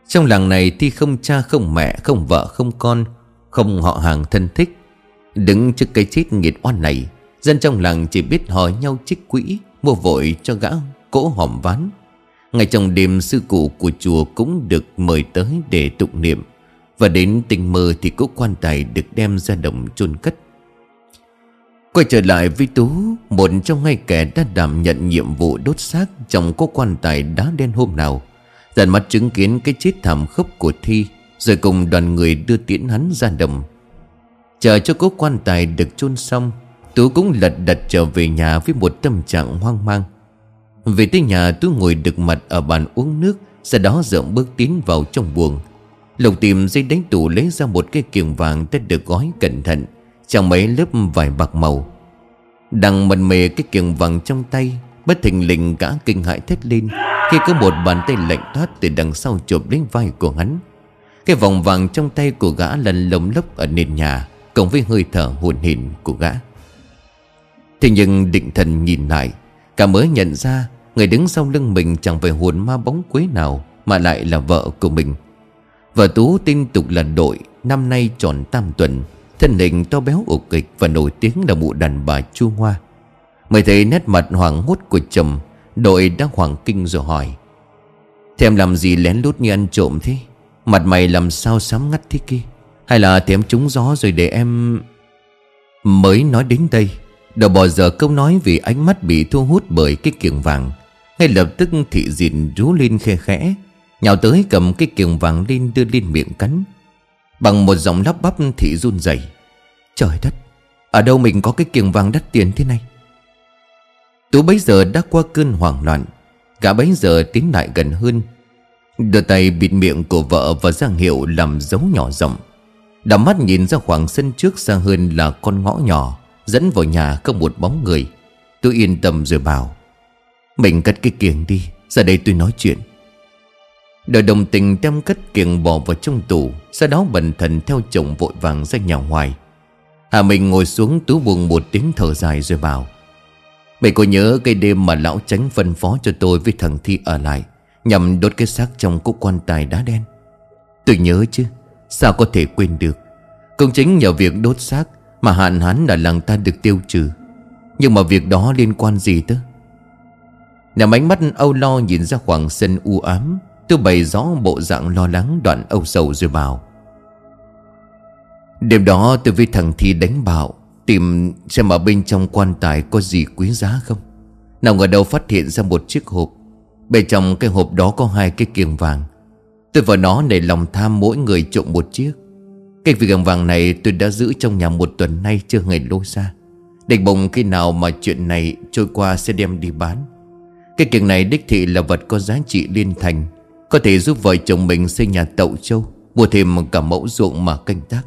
Trong làng này Thi không cha, không mẹ, không vợ, không con, Không họ hàng thân thích. Đứng trước cái chết nghiệt oan này, Dân trong làng chỉ biết hỏi nhau trích quỹ, Mua vội cho gã cỗ hòm ván. Ngày trong đêm sư cụ của chùa cũng được mời tới để tụng niệm và đến tình mơ thì cỗ quan tài được đem ra đồng chôn cất. Quay trở lại với Tú, Một trong hai kẻ đã đảm nhận nhiệm vụ đốt xác Trong cỗ quan tài đá đen hôm nào. Giàn mắt chứng kiến cái chết thảm khốc của Thi, Rồi cùng đoàn người đưa tiễn hắn ra đồng. Chờ cho cỗ quan tài được chôn xong, Tú cũng lật đật trở về nhà với một tâm trạng hoang mang. Về tới nhà, Tú ngồi đực mặt ở bàn uống nước, Sau đó dậm bước tiến vào trong buồng. Lục tìm dây đánh tủ lấy ra một cái kiềng vàng tết được gói cẩn thận, Trong mấy lớp vải bạc màu. Đang mần mề cái kiềng vàng trong tay, Bất thình lình cả kinh hại thét lên Khi có một bàn tay lạnh thoát từ đằng sau chụp đến vai của hắn. Cái vòng vàng trong tay của gã lần lồng lốc ở nền nhà, Cộng với hơi thở hồn hển của gã. Thế nhưng định thần nhìn lại, Cả mới nhận ra Người đứng sau lưng mình chẳng phải hồn ma bóng quế nào Mà lại là vợ của mình. Vợ Tú tin tục là đội, Năm nay tròn tam tuần. Thân hình to béo ổ kịch Và nổi tiếng là mụ đàn bà chu hoa. Mới thấy nét mặt hoảng hốt của chồng, Đội đã hoảng kinh rồi hỏi. Thèm làm gì lén lút như ăn trộm thế? Mặt mày làm sao sám ngắt thế kia? Hay là thèm trúng gió rồi để em Mới nói đến đây? Đầu bò giờ câu nói vì ánh mắt bị thu hút bởi cái kiềng vàng, Ngay lập tức thị diện rú lên khe khẽ. Nhào tới cầm cái kiềng vàng lên đưa lên miệng cắn. Bằng một giọng lắp bắp thị run rẩy. Trời đất, Ở đâu mình có cái kiềng vàng đắt tiền thế này? Tú bấy giờ đã qua cơn hoảng loạn. Cả bấy giờ tiến lại gần hơn. Đưa tay bịt miệng của vợ và ra hiệu làm dấu nhỏ rộng Đảo mắt nhìn ra khoảng sân trước xa hơn là con ngõ nhỏ, Dẫn vào nhà có một bóng người. Tôi yên tâm rồi bảo, Mình cất cái kiềng đi, Ra đây tôi nói chuyện. Đợi đồng tình đem cất kiềng bỏ vào trong tủ Sau đó bần thần theo chồng vội vàng ra nhà ngoài. Hà Minh ngồi xuống tú buồn một tiếng thở dài rồi bảo Mày có nhớ cái đêm mà lão tránh phân phó cho tôi với thằng Thi ở lại, Nhằm đốt cái xác trong cúc quan tài đá đen? Tôi nhớ chứ, Sao có thể quên được? Công chính nhờ việc đốt xác Mà hạn hán là làng ta được tiêu trừ. Nhưng mà việc đó liên quan gì tới? Nằm ánh mắt âu lo nhìn ra khoảng sân u ám Tôi bày rõ bộ dạng lo lắng đoạn âu sầu rồi bảo. Đêm đó tôi với thằng Thi đánh bạo, Tìm xem ở bên trong quan tài có gì quý giá không. Nào ngờ đâu phát hiện ra một chiếc hộp. Bên trong cái hộp đó có hai cái kiềng vàng. Tôi và nó để lòng tham mỗi người trộm một chiếc. Cái kiềng vàng này tôi đã giữ trong nhà một tuần nay chưa hề lôi ra. Định bụng khi nào mà chuyện này trôi qua sẽ đem đi bán. Cái kiềng này đích thị là vật có giá trị liên thành. Có thể giúp vợ chồng mình xây nhà tậu châu, Mua thêm cả mẫu ruộng mà canh tác.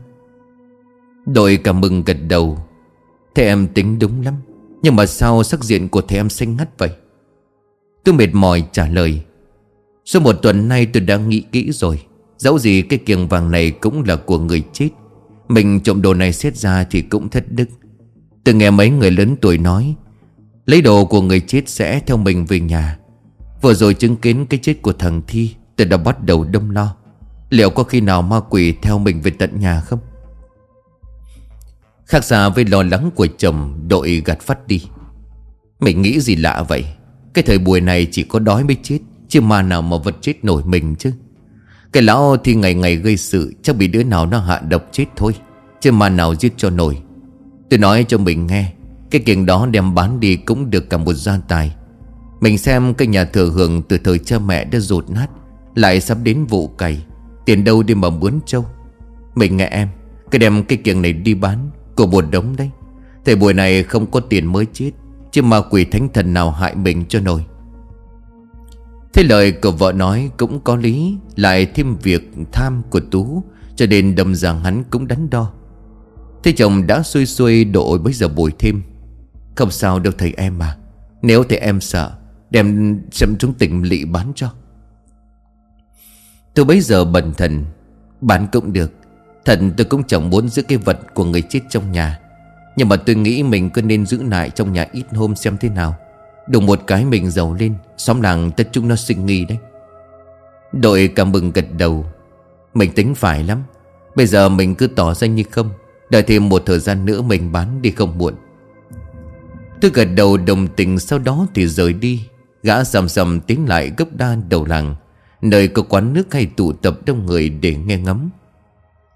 Đội cả mừng gật đầu. Thế em tính đúng lắm, Nhưng mà sao sắc diện của thầy em xanh ngắt vậy? Tôi mệt mỏi trả lời. Sau một tuần nay tôi đã nghĩ kỹ rồi. Dẫu gì cái kiềng vàng này cũng là của người chết, Mình trộm đồ này xét ra thì cũng thất đức. Tôi nghe mấy người lớn tuổi nói, Lấy đồ của người chết sẽ theo mình về nhà. Vừa rồi chứng kiến cái chết của thằng Thi, Tôi đã bắt đầu đâm lo. Liệu có khi nào ma quỷ theo mình về tận nhà không? Khác xa với lo lắng của chồng, Đội gạt phát đi. Mình nghĩ gì lạ vậy? Cái thời buổi này chỉ có đói mới chết, Chứ mà nào mà vật chết nổi mình chứ? Cái lão thì ngày ngày gây sự, Chắc bị đứa nào nó hạ độc chết thôi, Chứ mà nào giết cho nổi. Tôi nói cho mình nghe, Cái kiềng đó đem bán đi cũng được cả một gia tài. Mình xem cái nhà thừa hưởng Từ thời cha mẹ đã rột nát, Lại sắp đến vụ cày, Tiền đâu đi mà mướn trâu. Mình nghe em, Cái đem cái kiềng này đi bán, Của một đống đấy. Thời buổi này không có tiền mới chết, Chứ mà quỷ thánh thần nào hại mình cho nổi. Thế lời của vợ nói cũng có lý, Lại thêm việc tham của Tú, Cho nên đâm rằng hắn cũng đắn đo. Thế chồng đã xuôi xuôi độ bây giờ bồi thêm. Không sao đâu thầy em mà Nếu thầy em sợ Đem xem chúng tỉnh lỵ bán cho. Tôi bấy giờ bần thần, Bán cũng được. Thần tôi cũng chẳng muốn giữ cái vật của người chết trong nhà. Nhưng mà tôi nghĩ mình cứ nên giữ lại trong nhà ít hôm xem thế nào. Đùng một cái mình giàu lên, Xóm làng tất chúng nó sinh nghi đấy. Đội cảm mừng gật đầu. Mình tính phải lắm. Bây giờ mình cứ tỏ ra như không. Đợi thêm một thời gian nữa mình bán đi không muộn. Tôi gật đầu đồng tình, Sau đó thì rời đi. Gã sầm sầm tiến lại gấp đa đầu làng, Nơi có quán nước hay tụ tập đông người để nghe ngắm.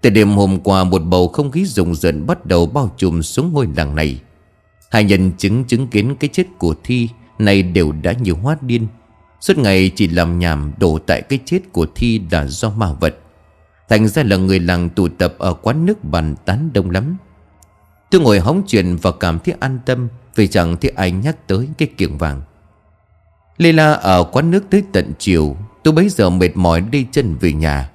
Từ đêm hôm qua, một bầu không khí rùng rợn bắt đầu bao trùm xuống ngôi làng này. Hai nhân chứng chứng kiến cái chết của Thi này đều đã nhiều hoát điên. Suốt ngày chỉ làm nhảm đổ tại cái chết của Thi là do ma vật. Thành ra là người làng tụ tập ở quán nước bàn tán đông lắm. Tôi ngồi hóng chuyện và cảm thấy an tâm, Vì chẳng thấy ai nhắc tới cái kiềng vàng. Lê La ở quán nước tới tận chiều. Tôi bấy giờ mệt mỏi đi chân về nhà.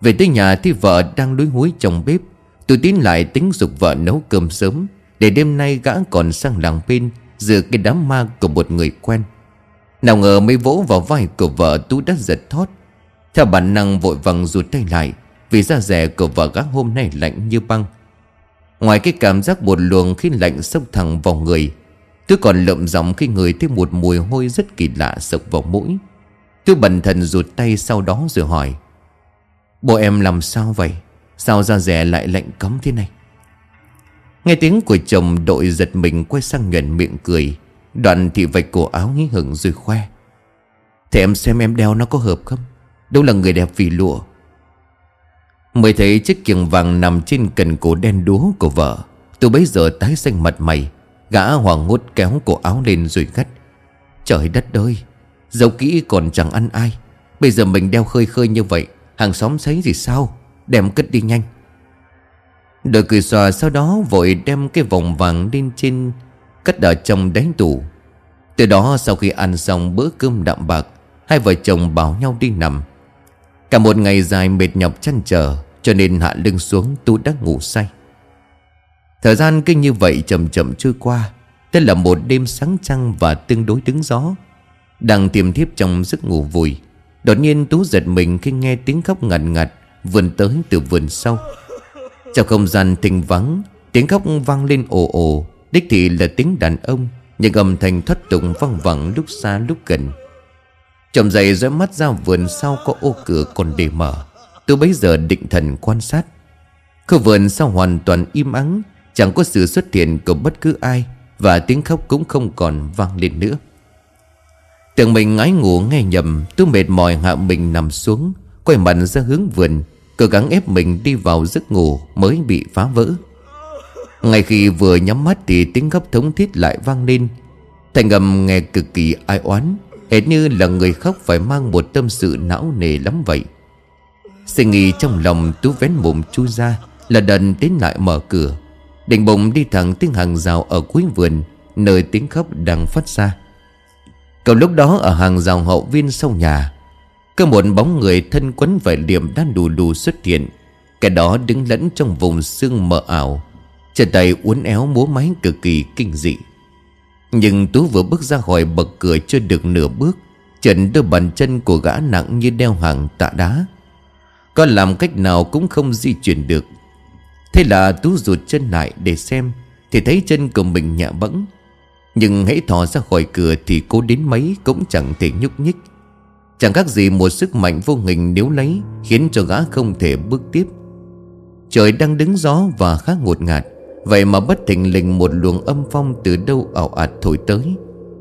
Về tới nhà thì vợ đang lúi húi trong bếp. Tôi tiến lại tính dục vợ nấu cơm sớm, Để đêm nay gã còn sang làng bên, giữa cái đám ma của một người quen. Nào ngờ mới vỗ vào vai của vợ Tú đã giật thót. Theo bản năng vội vàng rụt tay lại, Vì da rẻ của vợ gã hôm nay lạnh như băng. Ngoài cái cảm giác một luồng khi lạnh sốc thẳng vào người Tôi còn lợm giọng khi người thấy một mùi hôi rất kỳ lạ sộc vào mũi. Tôi bần thần rụt tay sau đó rồi hỏi, Bộ em làm sao vậy? Sao da rẻ lại lạnh cấm thế này? Nghe tiếng của chồng đội giật mình quay sang nhuận miệng cười, Đoạn thì vạch cổ áo nghĩ hửng rồi khoe, Thế em xem em đeo nó có hợp không? Đâu là người đẹp vì lụa. Mới thấy chiếc kiềng vàng nằm trên cần cổ đen đúa của vợ Tôi bấy giờ tái xanh mặt mày Gã hoàng hốt kéo cổ áo lên rồi gắt. Trời đất ơi dấu kỹ còn chẳng ăn ai. Bây giờ mình đeo khơi khơi như vậy, Hàng xóm thấy gì sao? Đem cất đi nhanh. Đội cười xòa sau đó vội đem cái vòng vàng lên trên, Cất ở trong đánh tủ. Từ đó sau khi ăn xong bữa cơm đạm bạc, Hai vợ chồng bảo nhau đi nằm. Cả một ngày dài mệt nhọc chăn trở, Cho nên hạ lưng xuống tu đã ngủ say. Thời gian cứ như vậy chậm chậm trôi qua, Thế là một đêm sáng trăng và tương đối đứng gió. Đang tiềm thiếp trong giấc ngủ vùi, Đột nhiên Tú giật mình khi nghe tiếng khóc ngặt ngặt Vườn tới từ vườn sau. Trong không gian thình vắng, Tiếng khóc vang lên ồ ồ, Đích thị là tiếng đàn ông, Nhưng âm thanh thất tụng văng vẳng lúc xa lúc gần. Chồng dậy dõi mắt ra vườn sau có ô cửa còn để mở Tôi bấy giờ định thần quan sát. Khu vườn sau hoàn toàn im ắng Chẳng có sự xuất hiện của bất cứ ai, Và tiếng khóc cũng không còn vang lên nữa. Tưởng mình ngái ngủ nghe nhầm Tôi mệt mỏi hạ mình nằm xuống, Quay mặt ra hướng vườn, Cố gắng ép mình đi vào giấc ngủ Mới bị phá vỡ. Ngay khi vừa nhắm mắt Thì tiếng khóc thống thiết lại vang lên. Thành ngầm nghe cực kỳ ai oán, Hệt như là người khóc phải mang một tâm sự não nề lắm vậy. Suy nghĩ trong lòng Tú vén bụng chu ra, Là đần tiến lại mở cửa. Định bụng đi thẳng tiếng hàng rào ở cuối vườn, Nơi tiếng khóc đang phát ra. Cậu lúc đó, ở hàng rào hậu viên sau nhà, Có một bóng người thân quấn vải liềm đang đù đù xuất hiện Cái đó đứng lẫn trong vùng xương mờ ảo Chân tay uốn éo múa máy cực kỳ kinh dị. Nhưng Tú vừa bước ra khỏi bậc cửa chưa được nửa bước, Trần đôi bàn chân của gã nặng như đeo hàng tạ đá. Có làm cách nào cũng không di chuyển được. Thế là Tú rụt chân lại để xem, Thì thấy chân của mình nhạ bẫng. Nhưng hãy thò ra khỏi cửa Thì cố đến mấy cũng chẳng thể nhúc nhích. Chẳng khác gì một sức mạnh vô hình nếu lấy Khiến cho gã không thể bước tiếp. Trời đang đứng gió và khá ngột ngạt, Vậy mà bất thình lình một luồng âm phong Từ đâu ảo ạt thổi tới,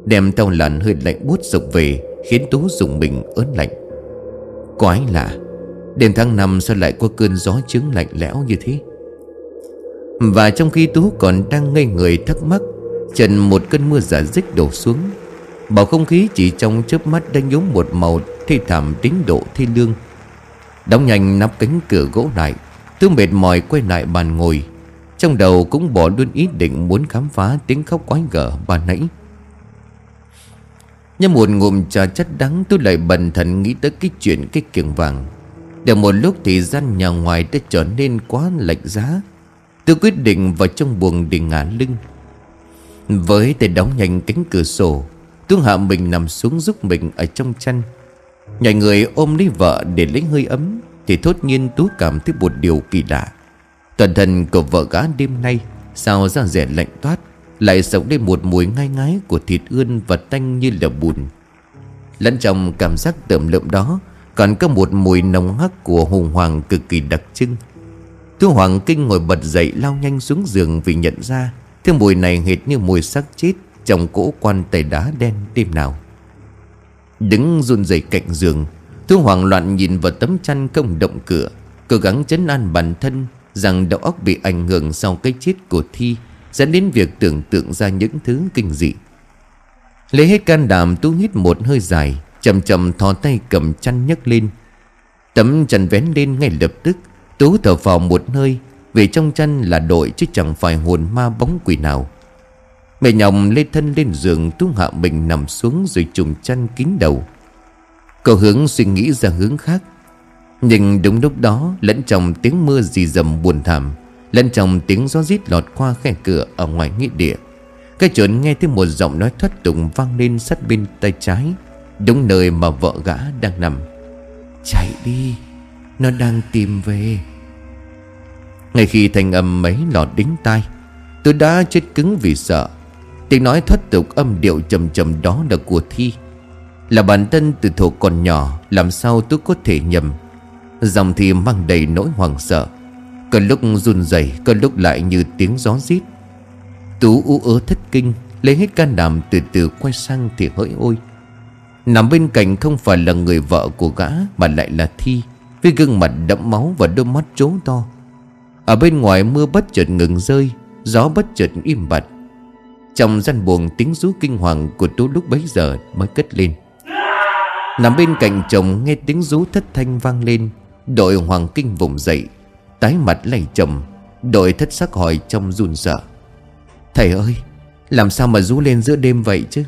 Đem theo làn hơi lạnh buốt sộc về, Khiến Tú dùng mình ớn lạnh. Quái lạ, Đêm tháng năm sao lại có cơn gió chứng lạnh lẽo như thế? Và trong khi Tú còn đang ngây người thắc mắc, Trần một cơn mưa giả dích đổ xuống. Bầu không khí chỉ trong chớp mắt đã nhốm một màu thê thảm tín độ thi lương. Đóng nhanh nắp cánh cửa gỗ lại, Tú mệt mỏi quay lại bàn ngồi. Trong đầu cũng bỏ luôn ý định muốn khám phá tiếng khóc quái gở bà nãy. Nhâm một ngụm trà chất đắng tôi lại bần thần nghĩ tới cái chuyện cái kiềng vàng. Được một lúc thì gian nhà ngoài đã trở nên quá lạnh giá. Tôi quyết định vào trong buồng để ngả lưng. Với tay đóng nhanh cánh cửa sổ Tôi hạ mình nằm xuống giúp mình ở trong chăn. Nhảy người ôm lấy vợ để lấy hơi ấm, Thì thốt nhiên Tú cảm thấy một điều kỳ lạ. Toàn thân của vợ gã đêm nay, Sao ra rẻ lạnh toát, Lại sống lên một mùi ngai ngái của thịt ươn và tanh như là bùn. Lẫn trong cảm giác tẩm lợm đó, Còn có một mùi nồng hắc của hùng hoàng cực kỳ đặc trưng. Thu Hoàng Kinh ngồi bật dậy lao nhanh xuống giường vì nhận ra Thứ mùi này hệt như mùi xác chết Trong cỗ quan tài đá đen đêm nào. Đứng run rẩy cạnh giường Thu Hoàng loạn nhìn vào tấm chăn không động cửa, Cố gắng chấn an bản thân Rằng đầu óc bị ảnh hưởng sau cái chết của Thi Dẫn đến việc tưởng tượng ra những thứ kinh dị. Lấy hết can đảm tú hít một hơi dài Chầm chầm thò tay cầm chăn nhấc lên. Tấm chăn vén lên ngay lập tức Tú thở vào một nơi Vì trong chân là đội chứ chẳng phải hồn ma bóng quỷ nào. Mẹ nhọc lê thân lên giường, Tú hạ mình nằm xuống rồi trùm chăn kín đầu. Cậu hướng suy nghĩ ra hướng khác. Nhưng đúng lúc đó, Lẫn trong tiếng mưa dì dầm buồn thảm, Lẫn trong tiếng gió rít lọt qua khe cửa Ở ngoài nghĩa địa. Cái chuẩn nghe thấy một giọng nói thoát tục vang lên sát bên tay trái, Đúng nơi mà vợ gã đang nằm. Chạy đi. Nó đang tìm về. Ngay khi thanh âm mấy lọt đính tai Tôi đã chết cứng vì sợ. Tiếng nói thoát tục âm điệu trầm trầm đó là của Thi. Là bản thân từ thổ còn nhỏ Làm sao tôi có thể nhầm? Dòng Thi mang đầy nỗi hoàng sợ. Có lúc run rẩy, Có lúc lại như tiếng gió rít. Tú ú ớ thất kinh Lấy hết can đảm từ từ quay sang thì hỡi ôi. Nằm bên cạnh không phải là người vợ của gã Mà lại là Thi. Với gương mặt đẫm máu và đôi mắt trố to. Ở bên ngoài mưa bất chợt ngừng rơi, Gió bất chợt im bặt. Trong gian buồng tiếng rú kinh hoàng của Tú lúc bấy giờ mới cất lên. Nằm bên cạnh chồng nghe tiếng rú thất thanh vang lên, Đội hoàng kinh vùng dậy, Tái mặt lầy chồng Đội thất sắc hỏi trong run sợ. Thầy ơi, Làm sao mà rú lên giữa đêm vậy chứ?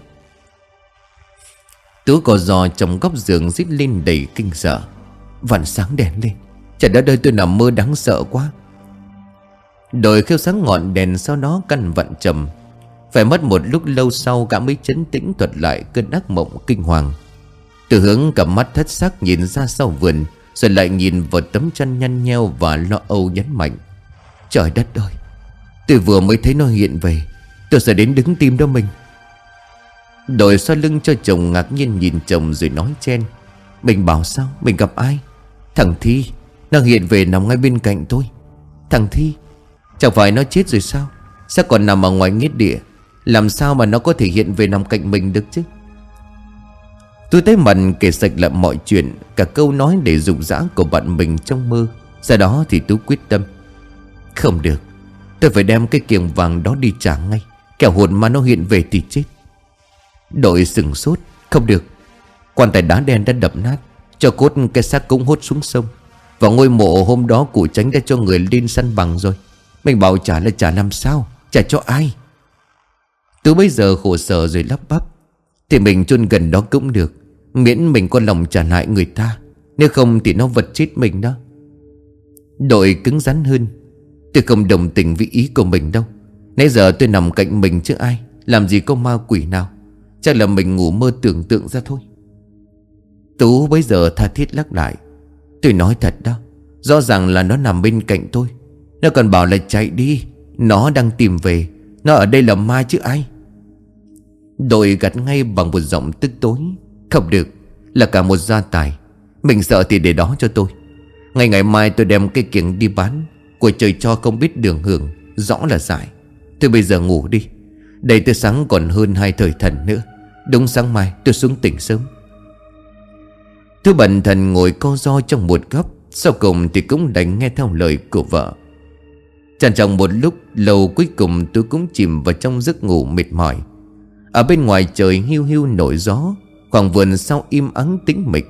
Tú cò giò trong góc giường rít lên đầy kinh sợ. Vằn sáng đèn lên. Trời đất ơi, tôi nằm mơ đáng sợ quá. Đội khiêu sáng ngọn đèn sau đó căn vặn trầm. Phải mất một lúc lâu sau gã mới chấn tĩnh thuật lại cơn ác mộng kinh hoàng. Từ hướng cầm mắt thất sắc nhìn ra sau vườn, Rồi lại nhìn vào tấm chăn nhăn nheo và lo âu nhấn mạnh. Trời đất ơi, Tôi vừa mới thấy nó hiện về. Tôi sẽ đến đứng tim đó mình. Đội xoa lưng cho chồng ngạc nhiên nhìn chồng rồi nói chen. Mình bảo sao? Mình gặp ai? Thằng Thi Nó hiện về nằm ngay bên cạnh tôi. Thằng Thi, Chẳng phải nó chết rồi sao? Sao còn nằm ở ngoài nghĩa địa? Làm sao mà nó có thể hiện về nằm cạnh mình được chứ? Tôi thấy mạnh kể sạch lại mọi chuyện, Cả câu nói để dục dã của bạn mình trong mơ. Sau đó thì tôi quyết tâm, Không được, Tôi phải đem cái kiềng vàng đó đi trả ngay. Kẻo hồn mà nó hiện về thì chết. Đội sừng sốt, Không được Quan tài đá đen đã đập nát, Cho cốt cái xác cũng hốt xuống sông. Và ngôi mộ hôm đó cụ tránh đã cho người lên săn bằng rồi. Mình bảo trả là trả làm sao Trả cho ai. Từ bây giờ khổ sở rồi lắp bắp, Thì mình chôn gần đó cũng được. Miễn mình có lòng trả lại người ta, Nếu không thì nó vật chết mình đó. Đội cứng rắn hơn, Tôi không đồng tình với ý của mình đâu. Nãy giờ tôi nằm cạnh mình chứ ai, Làm gì có ma quỷ nào. Chắc là mình ngủ mơ tưởng tượng ra thôi. Tú bây giờ tha thiết lắc lại. Tôi nói thật đó, Rõ ràng là nó nằm bên cạnh tôi. Nó còn bảo là chạy đi, Nó đang tìm về, Nó ở đây là ma chứ ai. Đội gặt ngay bằng một giọng tức tối, Không được, Là cả một gia tài. Mình sợ thì để đó cho tôi. Ngày ngày mai tôi đem cái kiếng đi bán, Của trời cho không biết đường hưởng, Rõ là giải Tôi bây giờ ngủ đi Đây tới sáng còn hơn hai thời thần nữa. Đúng sáng mai tôi xuống tỉnh sớm. Thứ bần thần ngồi co do trong một góc, Sau cùng thì cũng đành nghe theo lời của vợ. Chẳng trong một lúc lâu cuối cùng tôi cũng chìm vào trong giấc ngủ mệt mỏi. Ở bên ngoài trời hiu hiu nổi gió, Khoảng vườn sau im ắng tĩnh mịch,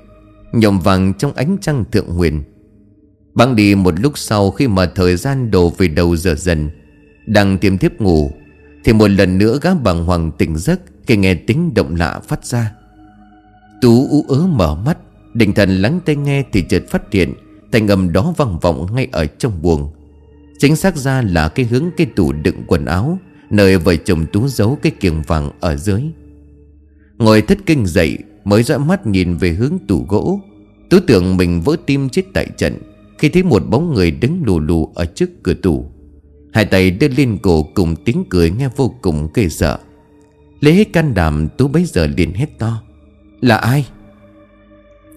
Nhộm vàng trong ánh trăng thượng huyền. Băng đi một lúc sau khi mà thời gian đổ về đầu giờ dần, Đang tiêm thiếp ngủ, Thì một lần nữa gã bằng hoàng tỉnh giấc, Khi nghe tiếng động lạ phát ra. Tú ú ớ mở mắt Định thần lắng tai nghe thì chợt phát hiện, Thanh âm đó vang vọng ngay ở trong buồng. Chính xác ra là cái hướng cái tủ đựng quần áo, Nơi vợ chồng Tú giấu cái kiềng vàng ở dưới. Ngồi thất kinh dậy, Mới dõi mắt nhìn về hướng tủ gỗ. Tú tưởng mình vỡ tim chết tại trận, Khi thấy một bóng người đứng lù lù ở trước cửa tủ. Hai tay đưa lên cổ cùng tiếng cười nghe vô cùng ghê sợ. Lấy hết can đảm, Tú bấy giờ liền hét to, Là ai?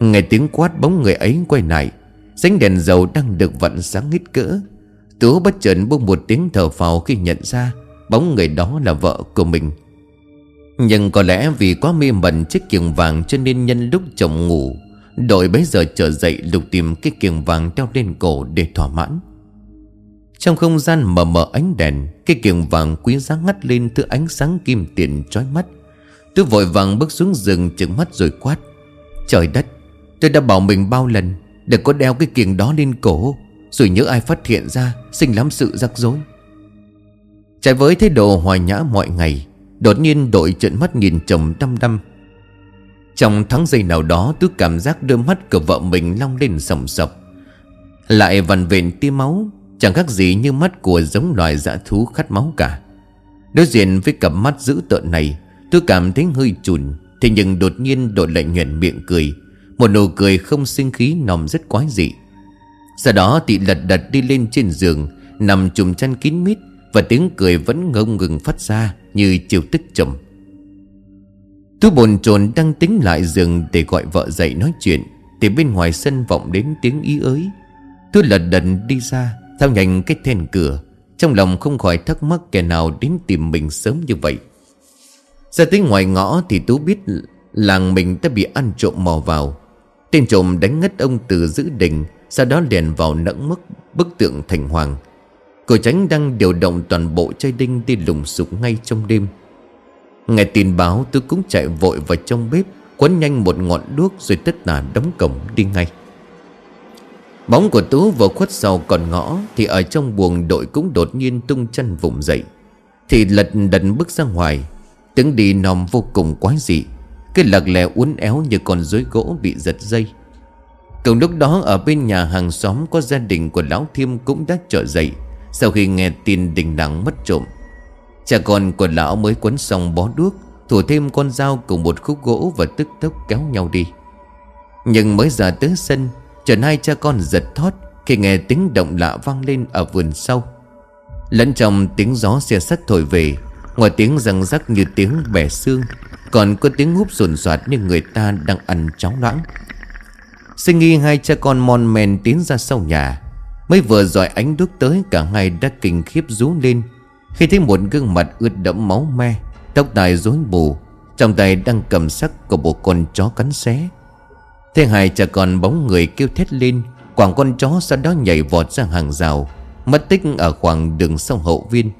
Nghe tiếng quát bóng người ấy quay lại, Sánh đèn dầu đang được vặn sáng hít cỡ. Tú bất chợt buông một tiếng thở phào khi nhận ra Bóng người đó là vợ của mình. Nhưng có lẽ vì quá mê mẩn chiếc kiềng vàng Cho nên nhân lúc chồng ngủ, Đội bấy giờ trở dậy lục tìm cái kiềng vàng treo lên cổ để thỏa mãn. Trong không gian mờ mờ ánh đèn, Cái kiềng vàng quý giá ngắt lên thứ ánh sáng kim tiền trói mắt. Tôi vội vàng bước xuống rừng trừng mắt rồi quát, Trời đất Tôi đã bảo mình bao lần Đừng có đeo cái kiềng đó lên cổ Rồi nhớ ai phát hiện ra Sinh lắm sự rắc rối. Trái với thái độ hòa nhã mọi ngày Đột nhiên đội trận mắt nhìn chồng đăm đăm. Trong tháng giây nào đó Tôi cảm giác đôi mắt của vợ mình long lên sầm sập, Lại vằn vện tia máu Chẳng khác gì như mắt của giống loài dã thú khát máu cả. Đối diện với cặp mắt dữ tợn này Tôi cảm thấy hơi chùn Thế nhưng đột nhiên đội lại nhuận miệng cười. Một nụ cười không sinh khí nòm rất quái dị. Sau đó tị lật đật đi lên trên giường, Nằm trùm chăn kín mít Và tiếng cười vẫn ngông ngừng phát ra Như chiều tức chồng Tú bồn chồn đang tính lại giường Để gọi vợ dậy nói chuyện, Thì bên ngoài sân vọng đến tiếng ý ới. Tú lật đật đi ra thao nhanh cái then cửa, Trong lòng không khỏi thắc mắc kẻ nào đến tìm mình sớm như vậy. Ra tới ngoài ngõ thì Tú biết Làng mình đã bị ăn trộm mò vào. Tên trộm đánh ngất ông từ giữ đình, Sau đó liền vào nẫng mức bức tượng thành hoàng. Cổ tránh đang điều động toàn bộ trai đinh đi lùng sục ngay trong đêm. Nghe tin báo, tôi cũng chạy vội vào trong bếp, Quấn nhanh một ngọn đuốc rồi tất tả đóng cổng đi ngay. Bóng của Tú vừa khuất sau còn ngõ, Thì ở trong buồng đội cũng đột nhiên tung chân vùng dậy. Thì lật đật bước ra ngoài, Tiếng đi nòm vô cùng quái dị. Cái lật lè uốn éo như con rối gỗ bị giật dây. Cùng lúc đó, ở bên nhà hàng xóm Có gia đình của Lão Thiêm cũng đã trở dậy Sau khi nghe tin đình đẳng mất trộm. Cha con của lão mới quấn xong bó đuốc, Thủ thêm con dao cùng một khúc gỗ Và tức tốc kéo nhau đi. Nhưng mới ra tới sân Trần hai cha con giật thót Khi nghe tiếng động lạ vang lên ở vườn sau. Lẫn trong tiếng gió xe sắt thổi về Ngoài tiếng răng rắc như tiếng bẻ xương. Còn có tiếng húp sồn soạt như người ta đang ăn cháo loãng. Sinh nghi hai cha con mon men tiến ra sau nhà, Mới vừa dọi ánh đuốc tới, Cả hai đã kinh khiếp rú lên. Khi thấy một gương mặt ướt đẫm máu me, Tóc tai rối bù, Trong tay đang cầm sắc của một con chó cắn xé. Thế hai cha con bóng người kêu thét lên, Quảng con chó sau đó nhảy vọt ra hàng rào, Mất tích ở khoảng đường sông hậu viên.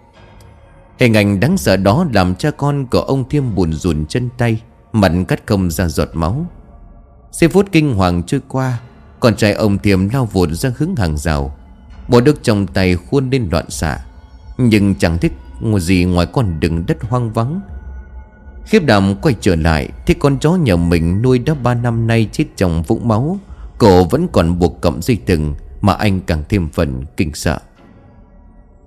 Hình ảnh đáng sợ đó làm cha con của ông Thiêm buồn rùn chân tay, Mặt cắt không ra giọt máu. Giây phút kinh hoàng trôi qua, Con trai ông Thiêm lao vụt ra hướng hàng rào. Bộ đức trong tay khuôn lên loạn xạ, Nhưng chẳng thích gì ngoài con đường đất hoang vắng. Khiếp đảm quay trở lại Thì con chó nhà mình nuôi đã ba năm nay chết trong vũng máu. Cổ vẫn còn buộc cọng dây thừng Mà anh càng thêm phần kinh sợ.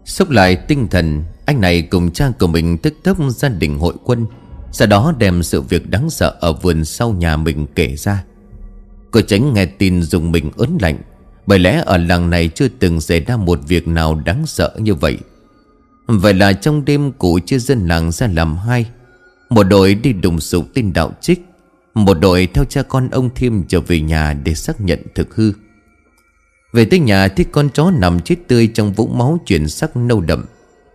Sốc lại tinh thần anh này cùng cha của mình tức tốc gia đình hội quân, Sau đó đem sự việc đáng sợ Ở vườn sau nhà mình kể ra. Cô tránh nghe tin dùng mình ớn lạnh, Bởi lẽ ở làng này chưa từng xảy ra một việc nào đáng sợ như vậy. Vậy là trong đêm cụ chia dân làng ra làm hai, Một đội đi đùng sục tin đạo trích, Một đội theo cha con ông Thiêm trở về nhà để xác nhận thực hư. Về tới nhà thì con chó nằm chết tươi trong vũng máu chuyển sắc nâu đậm.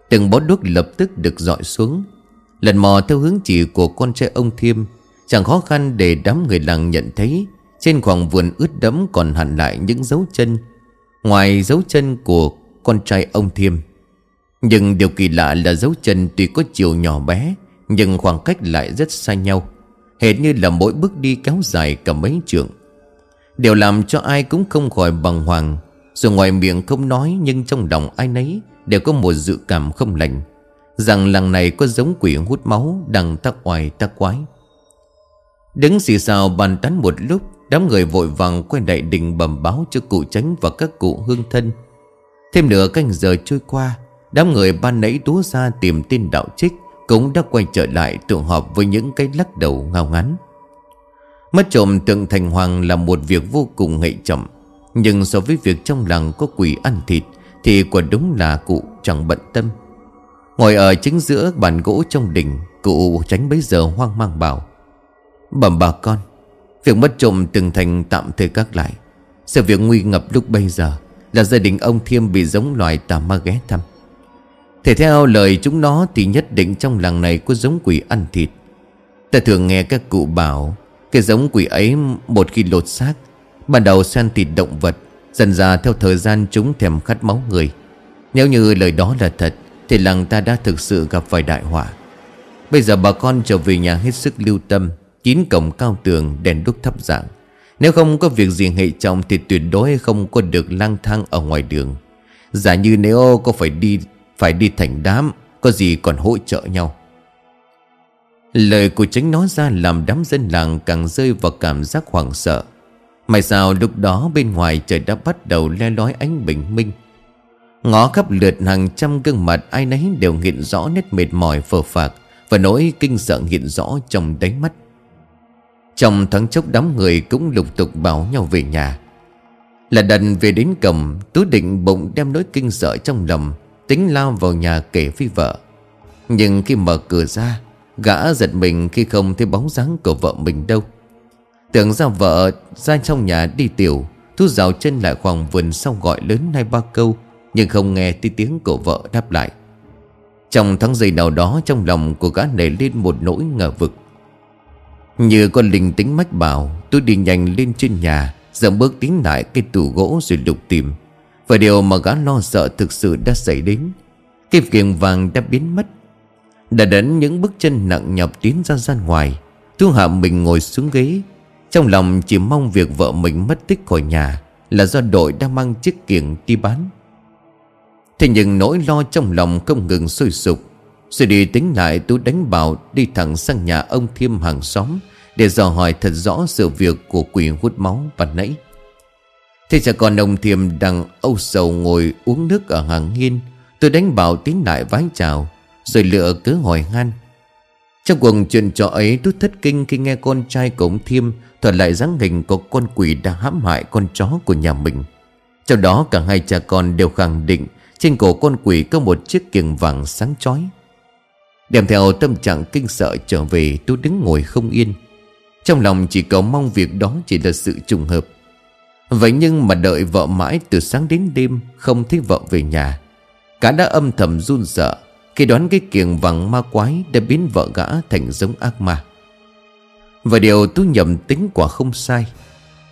Từng bó đuốc lập tức được dọi xuống. Lần mò theo hướng chỉ của con trai ông Thiêm, Chẳng khó khăn để đám người làng nhận thấy Trên khoảng vườn ướt đẫm còn hẳn lại những dấu chân, Ngoài dấu chân của con trai ông Thiêm. Nhưng điều kỳ lạ là dấu chân tuy có chiều nhỏ bé, Nhưng khoảng cách lại rất xa nhau, Hệt như là mỗi bước đi kéo dài cả mấy trượng. Điều làm cho ai cũng không khỏi bằng hoàng, Dù ngoài miệng không nói Nhưng trong lòng ai nấy Đều có một dự cảm không lành, Rằng làng này có giống quỷ hút máu Đang tắc oai tắc quái. Đứng xì xào bàn tán một lúc, Đám người vội vàng quay đại đình bẩm báo cho cụ tránh và các cụ hương thân. Thêm nửa canh giờ trôi qua, Đám người ban nãy túa ra tìm tin đạo trích, Cũng đã quay trở lại tụ họp với những cái lắc đầu ngao ngắn Mất trộm tượng thành hoàng là một việc vô cùng hệ chậm Nhưng so với việc trong làng có quỷ ăn thịt thì quả đúng là cụ chẳng bận tâm. Ngồi ở chính giữa bàn gỗ trong đình, Cụ tránh bấy giờ hoang mang bảo, Bẩm bà con, Việc mất trộm từng thành tạm thời các lại. Sự việc nguy ngập lúc bây giờ Là gia đình ông Thiêm bị giống loài tà ma ghé thăm. Thể theo lời chúng nó Thì nhất định trong làng này có giống quỷ ăn thịt. Ta thường nghe các cụ bảo, Cái giống quỷ ấy một khi lột xác, Ban đầu xoan thịt động vật Dần ra theo thời gian chúng thèm khát máu người. Nếu như lời đó là thật, Thì làng ta đã thực sự gặp phải đại họa. Bây giờ bà con trở về nhà hết sức lưu tâm, Kín cổng cao tường, đèn đúc thắp dạng. Nếu không có việc gì hệ trọng Thì tuyệt đối không có được lang thang ở ngoài đường. Giả như nếu có phải đi Phải đi thành đám, Có gì còn hỗ trợ nhau. Lời của tránh nói ra làm đám dân làng càng rơi vào cảm giác hoảng sợ. Mà sao lúc đó bên ngoài trời đã bắt đầu le lói ánh bình minh. Ngó khắp lượt hàng trăm gương mặt ai nấy đều hiện rõ nét mệt mỏi, phờ phạc Và nỗi kinh sợ hiện rõ trong đáy mắt. Trong thoáng chốc đám người cũng lục tục bảo nhau về nhà. Là đần về đến cầm, Tú định bụng đem nỗi kinh sợ trong lòng, Tính lao vào nhà kể với vợ. Nhưng khi mở cửa ra, Gã giật mình khi không thấy bóng dáng của vợ mình đâu. Tưởng ra vợ, ra trong nhà đi tiểu, Thu rào chân lại khoảng vườn sau gọi lớn hai ba câu, Nhưng không nghe tí tiếng của vợ đáp lại. Trong tháng giây nào đó, trong lòng của gã nảy lên một nỗi ngờ vực. Như con linh tính mách bảo, Tôi đi nhanh lên trên nhà, Dậm bước tiến lại cái tủ gỗ rồi lục tìm. Và điều mà gã lo sợ thực sự đã xảy đến, Cái kiềng vàng đã biến mất. Đã đến những bước chân nặng nhọc tiến ra ra ngoài, Thu hạ mình ngồi xuống ghế trong lòng chỉ mong việc vợ mình mất tích khỏi nhà Là do đội đang mang chiếc kiềng đi bán. Thế nhưng nỗi lo trong lòng không ngừng sôi sục. Rồi đi tính lại tôi đánh bảo đi thẳng sang nhà ông Thiêm hàng xóm Để dò hỏi thật rõ sự việc của quỷ hút máu và nãy. Thế cha con ông Thiêm đang âu sầu ngồi uống nước ở hàng hiên, Tôi đánh bảo tiến lại vái chào, Rồi lựa cứ hỏi han. Trong cuộc chuyện trò ấy tôi thất kinh khi nghe con trai của ông Thiêm Thuật lại dáng hình của con quỷ đã hãm hại con chó của nhà mình. Trong đó cả hai cha con đều khẳng định Trên cổ con quỷ có một chiếc kiềng vàng sáng chói. Đem theo tâm trạng kinh sợ trở về tôi đứng ngồi không yên. Trong lòng chỉ cầu mong việc đó chỉ là sự trùng hợp. Vậy nhưng mà đợi vợ mãi từ sáng đến đêm, Không thấy vợ về nhà. Cả đã âm thầm run sợ Khi đoán cái kiềng vàng ma quái Đã biến vợ gã thành giống ác ma. Và điều tú nhầm tính quả không sai.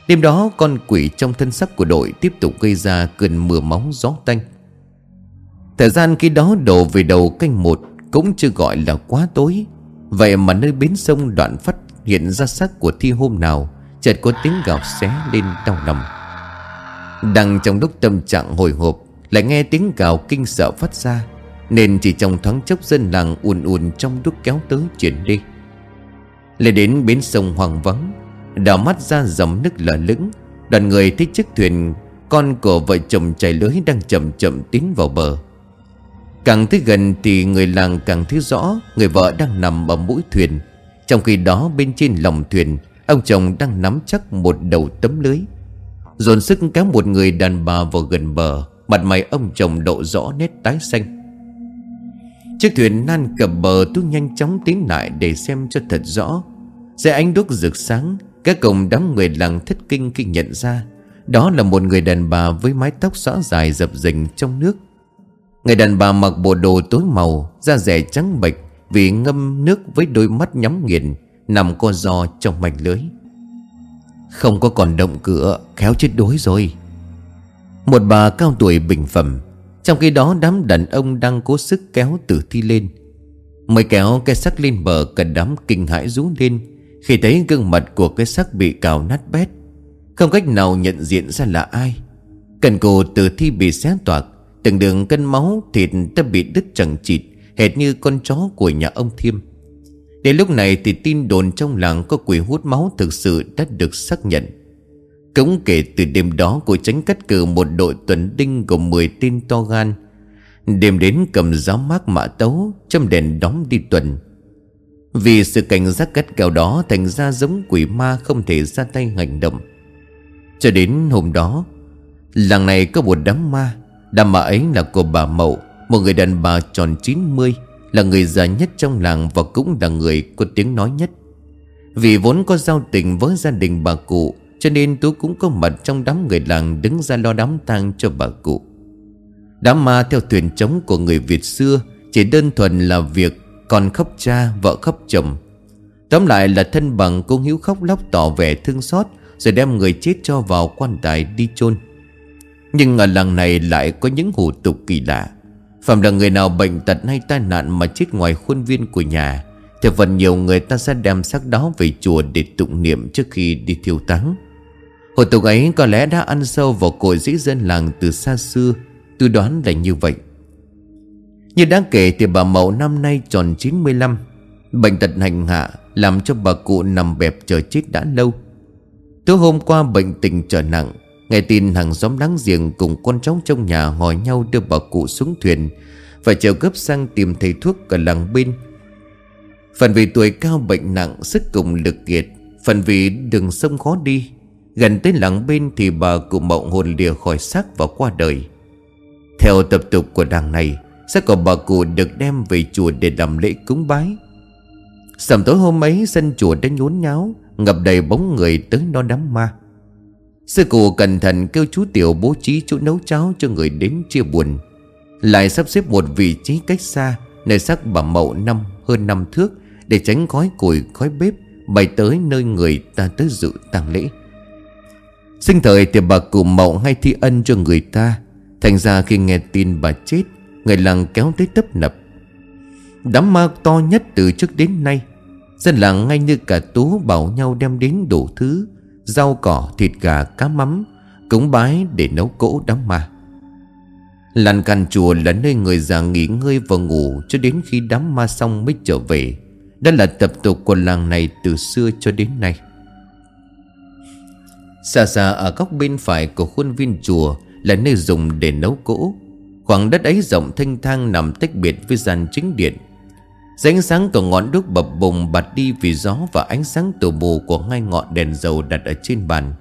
Đêm đó, con quỷ trong thân sắc của đội Tiếp tục gây ra cơn mưa máu gió tanh. Thời gian khi đó đổ về đầu canh một Cũng chưa gọi là quá tối. Vậy mà nơi bến sông đoạn phát hiện ra xác của thi hôm nào, Chợt có tiếng gào xé lên đau lòng. Đang trong lúc tâm trạng hồi hộp, Lại nghe tiếng gào kinh sợ phát ra, Nên chỉ trong thoáng chốc dân làng ùn ùn trong đúc kéo tới chuyển đi lên đến bến sông hoàng vắng Đào mắt ra dòng nước lở lững. Đoàn người thấy chiếc thuyền, Con của vợ chồng chạy lưới đang chậm chậm tiến vào bờ. Càng tới gần thì người làng càng thấy rõ Người vợ đang nằm ở mũi thuyền. Trong khi đó, bên trên lòng thuyền, Ông chồng đang nắm chắc một đầu tấm lưới. Dồn sức kéo một người đàn bà vào gần bờ, Mặt mày ông chồng độ rõ nét tái xanh. Chiếc thuyền nan cập bờ tôi nhanh chóng tiến lại để xem cho thật rõ. Xe ánh đuốc rực sáng Các cổng đám người làng thất kinh khi nhận ra, Đó là một người đàn bà với mái tóc xõa dài dập dình trong nước. Người đàn bà mặc bộ đồ tối màu, Da rẻ trắng bệch Vì ngâm nước với đôi mắt nhắm nghiền, Nằm co giò trong mảnh lưới. Không có còn động cửa, Khéo chết đuối rồi. Một bà cao tuổi bình phẩm trong khi đó đám đàn ông đang cố sức kéo tử thi lên. Mới kéo cái xác lên bờ, Cả đám kinh hãi rú lên. Khi thấy gương mặt của cái xác bị cào nát bét, Không cách nào nhận diện ra là ai. Cần cổ tử thi bị xé toạc, Từng đường cân máu thịt đã bị đứt chẳng chịt, Hệt như con chó của nhà ông Thiêm. Đến lúc này thì tin đồn trong làng có quỷ hút máu thực sự đã được xác nhận. Cũng kể từ đêm đó cô tránh cắt cử một đội tuần đinh gồm 10 tên to gan. Đêm đến cầm giáo mát mã tấu, châm đèn đóng đi tuần. Vì sự cảnh giác cắt cao đó thành ra giống quỷ ma không thể ra tay hành động. Cho đến hôm đó, làng này có một đám ma. Đám ma ấy là của bà Mậu, một người đàn bà tròn 90 là người già nhất trong làng Và cũng là người có tiếng nói nhất Vì vốn có giao tình với gia đình bà cụ cho nên Tú cũng có mặt trong đám người làng Đứng ra lo đám tang cho bà cụ. Đám ma theo thuyền trống của người Việt xưa Chỉ đơn thuần là việc Con khóc cha, vợ khóc chồng. Tóm lại là thân bằng cô Hiếu khóc lóc tỏ vẻ thương xót Rồi đem người chết cho vào quan tài đi chôn. Nhưng ở làng này lại có những hủ tục kỳ lạ. Phạm là người nào bệnh tật hay tai nạn mà chết ngoài khuôn viên của nhà Thì phần nhiều người ta sẽ đem xác đó về chùa để tụng niệm trước khi đi thiêu táng. Hồi tục ấy có lẽ đã ăn sâu vào cội dĩ dân làng từ xa xưa, Tôi đoán là như vậy. Như đã kể thì bà Mậu năm nay tròn 95 Bệnh tật hành hạ làm cho bà cụ nằm bẹp chờ chết đã lâu. Tối hôm qua bệnh tình trở nặng, Nghe tin hàng xóm láng giềng cùng con cháu trong nhà hỏi nhau đưa bà cụ xuống thuyền, Phải chờ gấp sang tìm thầy thuốc ở làng bên. Phần vì tuổi cao bệnh nặng, sức cùng lực kiệt, Phần vì đường sông khó đi Gần tới làng bên thì bà cụ mộng hồn lìa khỏi xác và qua đời. Theo tập tục của đàng này, Xác của bà cụ được đem về chùa để làm lễ cúng bái. Sầm tối hôm ấy, sân chùa đã nhốn nháo, Ngập đầy bóng người tới nó đám ma. Sư cụ cẩn thận kêu chú Tiểu bố trí chỗ nấu cháo cho người đến chia buồn. Lại sắp xếp một vị trí cách xa, Nơi xác bà mậu năm, hơn năm thước, Để tránh khói củi khói bếp Bày tới nơi người ta tới dự tang lễ. Sinh thời thì bà cụ mậu hay thi ân cho người ta. Thành ra khi nghe tin bà chết Người làng kéo tới tấp nập. Đám ma to nhất từ trước đến nay Dân làng ngay như cả tú bảo nhau đem đến đủ thứ Rau cỏ, thịt gà, cá mắm Cúng bái để nấu cỗ đám ma. Làn càn chùa là nơi người già nghỉ ngơi và ngủ Cho đến khi đám ma xong mới trở về. Đó là tập tục của làng này từ xưa cho đến nay. Xa xa ở góc bên phải của khuôn viên chùa Là nơi dùng để nấu cỗ Khoảng đất ấy rộng thanh thang nằm tách biệt với gian chính điện Ánh sáng của ngọn đuốc bập bùng bật đi vì gió và ánh sáng tù mù của hai ngọn đèn dầu đặt ở trên bàn.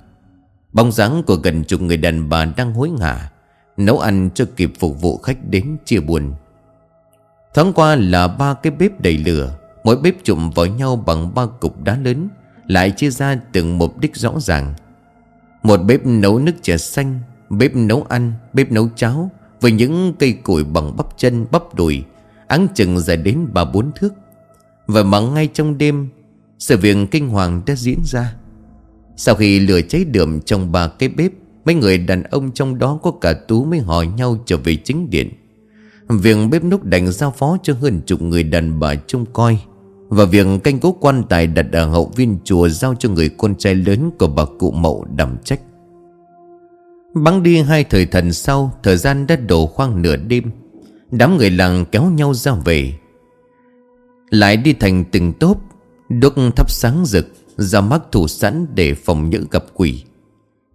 Bóng dáng của gần chục người đàn bà đang hối ngả nấu ăn cho kịp phục vụ khách đến chia buồn. Thoáng qua là ba cái bếp đầy lửa, mỗi bếp chụm vào nhau bằng ba cục đá lớn, lại chia ra từng mục đích rõ ràng. Một bếp nấu nước chè xanh, bếp nấu ăn, bếp nấu cháo, với những cây củi bằng bắp chân, bắp đùi, áng chừng dài đến ba bốn thước. Và mà ngay trong đêm Sự việc kinh hoàng đã diễn ra. Sau khi lửa cháy đượm trong ba cái bếp Mấy người đàn ông trong đó có cả Tú mới hỏi nhau trở về chính điện. Việc bếp núc đành giao phó cho hơn chục người đàn bà trông coi. Và việc canh cố quan tài đặt ở hậu viên chùa Giao cho người con trai lớn của bà cụ mậu đảm trách. Bắn đi hai thời thần sau, Thời gian đã đổ khoang nửa đêm. Đám người làng kéo nhau ra về. Lại đi thành từng tốp, Đốt thắp sáng rực, Ra mắt thủ sẵn để phòng những gặp quỷ.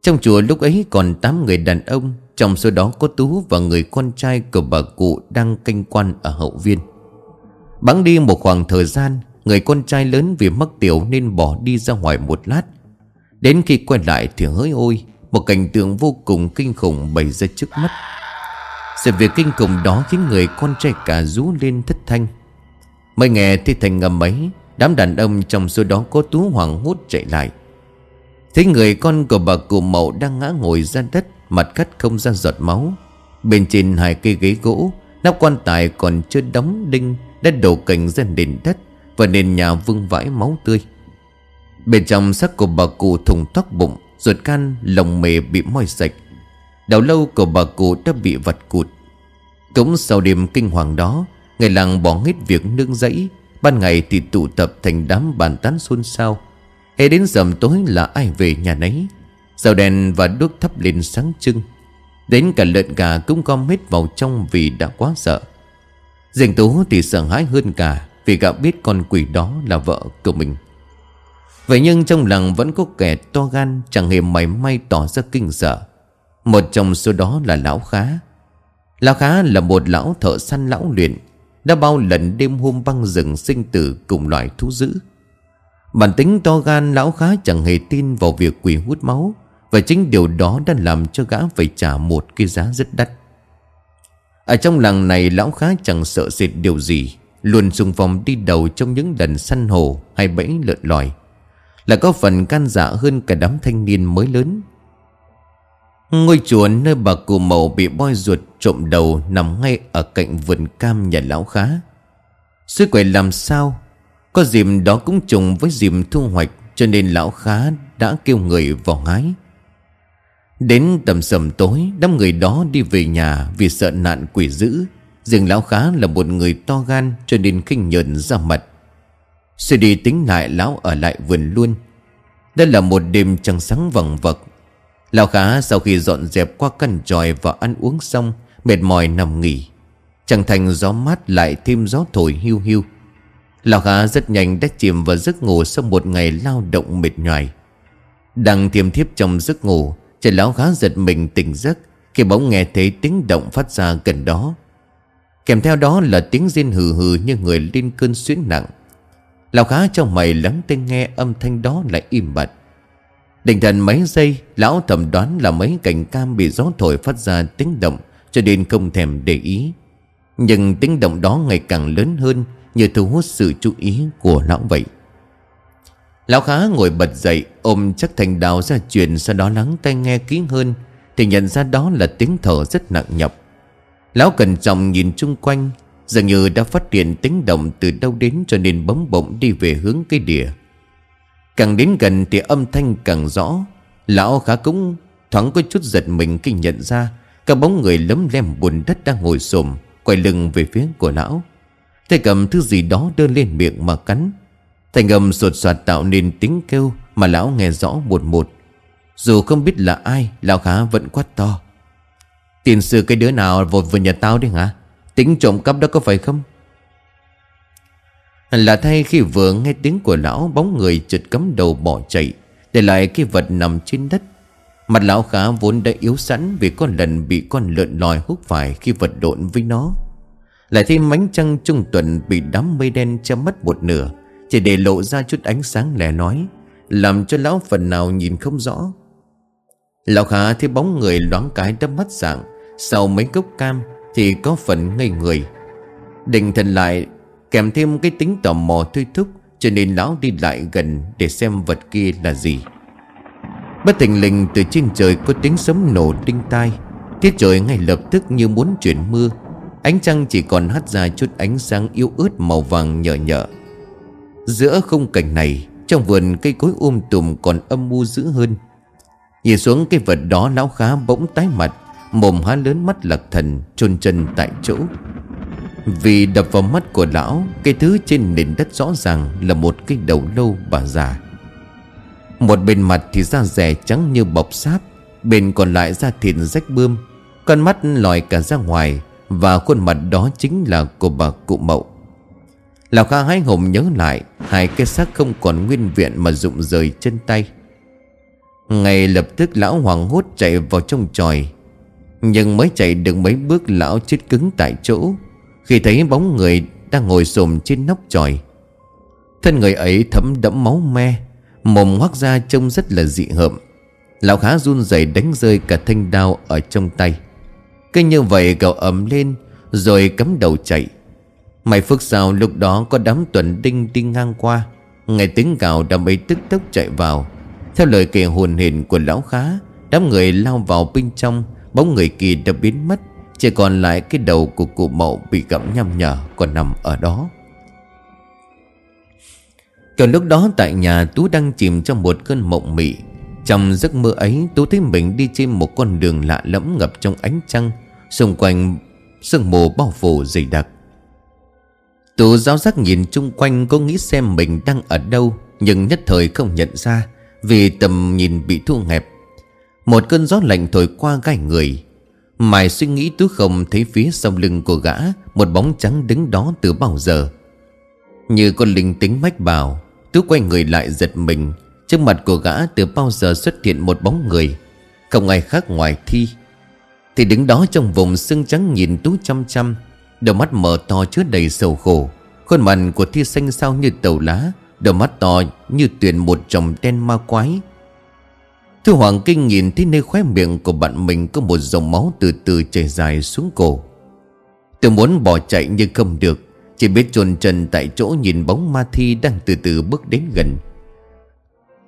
Trong chùa lúc ấy còn 8 người đàn ông, Trong số đó có Tú và người con trai của bà cụ đang canh quan ở hậu viên. Bắn đi một khoảng thời gian Người con trai lớn vì mắc tiểu nên bỏ đi ra ngoài một lát. Đến khi quay lại thì hỡi ôi, Một cảnh tượng vô cùng kinh khủng bày ra trước mắt. Sự việc kinh khủng đó khiến người con trai cả rú lên thất thanh. Mới nghe thì thành ngầm ấy, Đám đàn ông trong số đó có tú hoàng hốt chạy lại. Thấy người con của bà cụ mậu đang ngã ngồi ra đất, Mặt cắt không ra giọt máu. Bên trên hai cây ghế gỗ, Nắp quan tài còn chưa đóng đinh, Đã đổ cành ra nền đất. Và nền nhà vương vãi máu tươi. Bên trong xác của bà cụ thùng tóc bụng, Ruột can lồng mề bị moi sạch Đầu lâu của bà cụ đã bị vật cụt. Cũng sau đêm kinh hoàng đó, Người làng bỏ hết việc nương dãy Ban ngày thì tụ tập thành đám bàn tán xôn xao. Hệ đến dầm tối là ai về nhà nấy. Dầu đèn và đuốc thắp lên sáng trưng. Đến cả lợn gà cũng gom hết vào trong vì đã quá sợ. Dành Tú thì sợ hãi hơn cả. Vì gã biết con quỷ đó là vợ của mình. Vậy nhưng trong làng vẫn có kẻ to gan, Chẳng hề mảy may tỏ ra kinh sợ. Một trong số đó là Lão Khá. Lão Khá là một lão thợ săn lão luyện, Đã bao lần đêm hôm băng rừng sinh tử cùng loài thú dữ. Bản tính to gan, lão khá chẳng hề tin vào việc quỷ hút máu, Và chính điều đó đã làm cho gã phải trả một cái giá rất đắt. Ở trong làng này, lão khá chẳng sợ sệt điều gì. Luôn xung phong đi đầu trong những lần săn hồ hay bẫy lợn lòi Là có phần can dạ hơn cả đám thanh niên mới lớn Ngôi chùa nơi bà cụ mậu bị boi ruột trộm đầu nằm ngay ở cạnh vườn cam nhà lão khá. Suy quẩy làm sao? Có dìm đó cũng trùng với dìm thu hoạch, cho nên lão khá đã kêu người vào hái. Đến tầm sầm tối, đám người đó đi về nhà vì sợ nạn quỷ dữ. Riêng lão khá là một người to gan cho nên khinh nhợn ra mặt. Suy đi tính lại, lão ở lại vườn luôn. Đây là một đêm trăng sáng vằng vật Lão khá sau khi dọn dẹp qua căn tròi và ăn uống xong, Mệt mỏi nằm nghỉ. Chẳng thành gió mát lại thêm gió thổi hiu hiu. Lão khá rất nhanh đã chìm vào giấc ngủ Sau một ngày lao động mệt nhoài. Đang thiêm thiếp trong giấc ngủ Trời lão khá giật mình tỉnh giấc Khi bỗng nghe thấy tiếng động phát ra gần đó. Kèm theo đó là tiếng riêng hừ hừ như người lên cơn xuyến nặng. Lão khá trong mày lắng tên nghe âm thanh đó lại im bặt. Định thần mấy giây, Lão thầm đoán là mấy cành cam bị gió thổi phát ra tiếng động, Cho nên không thèm để ý. Nhưng tiếng động đó ngày càng lớn hơn Như thu hút sự chú ý của lão vậy. Lão khá ngồi bật dậy, Ôm chắc thành đào ra truyền, Sau đó lắng tai nghe kỹ hơn, Thì nhận ra đó là tiếng thở rất nặng nhọc. Lão cẩn trọng nhìn chung quanh, Dường như đã phát hiện tiếng động từ đâu đến Cho nên bấm bỗng đi về hướng cây đìa Càng đến gần thì âm thanh càng rõ. Lão khá cũng thoáng có chút giật mình khi nhận ra, Các bóng người lấm lem bùn đất đang ngồi xổm, Quay lưng về phía của lão. Tay cầm thứ gì đó đưa lên miệng mà cắn. Thành âm sột soạt tạo nên tiếng kêu Mà lão nghe rõ một một. Dù không biết là ai, Lão khá vẫn quát to. Tiền sư cái đứa nào vội vừa nhà tao đi hả? Tính trộm cắp đó có phải không? Là thay khi vừa nghe tiếng của lão, Bóng người chợt cắm đầu bỏ chạy, Để lại cái vật nằm trên đất. Mặt lão khá vốn đã yếu sẵn Vì con lần bị con lợn lòi hút phải Khi vật độn với nó. Lại thêm mánh trăng trung tuần Bị đám mây đen che mất một nửa, Chỉ để lộ ra chút ánh sáng lẻ nói Làm cho lão phần nào nhìn không rõ. Lão khá thấy bóng người loáng cái đâm mắt dạng sau mấy cốc cam Thì có phần ngây người. Định thần lại, Kèm thêm cái tính tò mò thôi thúc, Cho nên lão đi lại gần Để xem vật kia là gì. Bất tình lình, từ trên trời có tiếng sấm nổ đinh tai. Tiết trời ngay lập tức như muốn chuyển mưa. Ánh trăng chỉ còn hắt ra chút ánh sáng yếu ớt màu vàng nhợ nhợ Giữa khung cảnh này, Trong vườn cây cối um tùm còn âm mưu dữ hơn. Nhìn xuống cái vật đó, lão khá bỗng tái mặt. Mồm há lớn mắt lạc thần chôn chân tại chỗ. Vì đập vào mắt của lão, Cái thứ trên nền đất rõ ràng Là một cái đầu lâu bà già. Một bên mặt thì da rẻ trắng như bọc sáp, Bên còn lại da thịt rách bươm, Con mắt lòi cả ra ngoài Và khuôn mặt đó chính là của bà cụ mậu. Lão Kha hái hùng nhớ lại, Hai cái xác không còn nguyên viện Mà rụng rời chân tay. Ngay lập tức lão hoàng hốt chạy vào trong tròi nhưng mới chạy được mấy bước, lão chết cứng tại chỗ. Khi thấy bóng người đang ngồi xồm trên nóc tròi, Thân người ấy thấm đẫm máu me, Mồm hoác ra trông rất là dị hợm. Lão khá run rẩy đánh rơi cả thanh đao ở trong tay. Cứ như vậy cậu ấm lên, Rồi cắm đầu chạy. Mày phước sao lúc đó có đám tuần đinh đi ngang qua, Nghe tiếng gào đám ấy tức tốc chạy vào. Theo lời kể hồn hình của lão khá, Đám người lao vào bên trong Bóng người kia đã biến mất, Chỉ còn lại cái đầu của cụ mậu Bị gặm nhăm nhở còn nằm ở đó. Còn lúc đó tại nhà, Tú đang chìm trong một cơn mộng mị. Trong giấc mơ ấy, Tú thấy mình đi trên một con đường lạ lẫm ngập trong ánh trăng, Xung quanh sương mù bao phủ dày đặc. Tú giáo giác nhìn chung quanh, có nghĩ xem mình đang ở đâu, Nhưng nhất thời không nhận ra, Vì tầm nhìn bị thu hẹp. Một cơn gió lạnh thổi qua gai người. Mài suy nghĩ Tú không thấy phía sau lưng của gã, Một bóng trắng đứng đó từ bao giờ. Như con linh tính mách bảo Tú quay người lại giật mình. Trước mặt của gã từ bao giờ xuất hiện một bóng người? Không ai khác ngoài Thi. Thì đứng đó trong vùng xương trắng nhìn Tú chăm chăm. Đôi mắt mở to chứa đầy sầu khổ. Khuôn mặt của Thi xanh sao như tàu lá, Đôi mắt to như tuyển một chồng đen ma quái. Thư Hoàng Kinh nhìn thấy nơi khóe miệng của bạn mình Có một dòng máu từ từ chảy dài xuống cổ. Tôi muốn bỏ chạy nhưng không được. Chỉ biết chôn chân tại chỗ nhìn bóng ma Thi đang từ từ bước đến gần.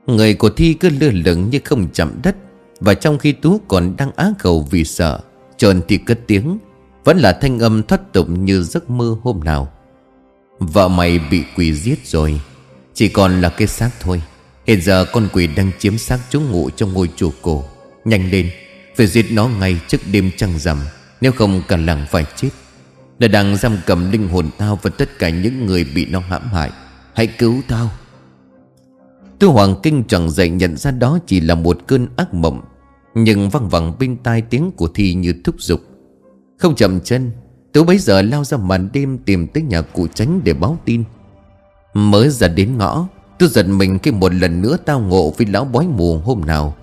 Người của Thi cứ lơ lửng như không chạm đất, Và trong khi Tú còn đang á khẩu vì sợ, Trồn thì cất tiếng, Vẫn là thanh âm thoát tục như giấc mơ hôm nào. Vợ mày bị quỷ giết rồi, Chỉ còn là cái xác thôi. Hiện giờ con quỷ đang chiếm xác trú ngụ trong ngôi chùa cổ. Nhanh lên, Phải giết nó ngay trước đêm trăng rằm, Nếu không cả làng phải chết. Đã đang giam cầm linh hồn tao Và tất cả những người bị nó hãm hại. Hãy cứu tao. Tư Hoàng Kinh chẳng dậy nhận ra đó chỉ là một cơn ác mộng, Nhưng văng vẳng bên tai tiếng của Thi như thúc giục. Không chậm chân, Tú bấy giờ lao ra màn đêm tìm tới nhà cụ tránh để báo tin. Mới ra đến ngõ Tôi giật mình khi một lần nữa tao ngộ với lão bói mù hôm nào.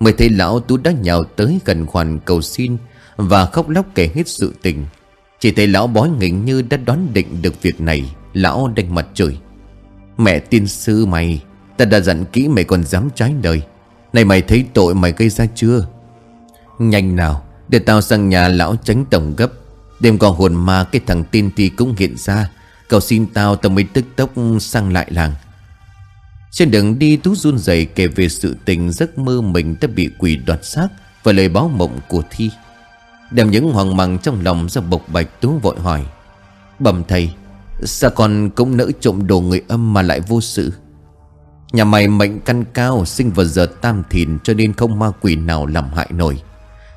Mới thấy lão tú đã nhào tới gần khoản cầu xin Và khóc lóc kể hết sự tình. Chỉ thấy lão bói nghỉnh như đã đoán định được việc này, Lão đành mặt trời Mẹ tiên sư mày, Ta đã dặn kỹ mày còn dám trái đời Này mày thấy tội mày gây ra chưa? Nhanh nào, Để tao sang nhà lão tránh tổng gấp. Đêm còn hồn ma cái thằng tin ti cũng hiện ra. Cầu xin tao tao mới tức tốc sang lại làng. Trên đường đi, Tú run rẩy kể về sự tình giấc mơ mình đã bị quỷ đoạt xác Và lời báo mộng của Thi. Đem những hoang mang trong lòng ra bộc bạch, Tú vội hỏi, Bẩm thầy, Sao con cũng nỡ trộm đồ người âm mà lại vô sự? Nhà mày mệnh căn cao, Sinh vào giờ tam thìn Cho nên không ma quỷ nào làm hại nổi.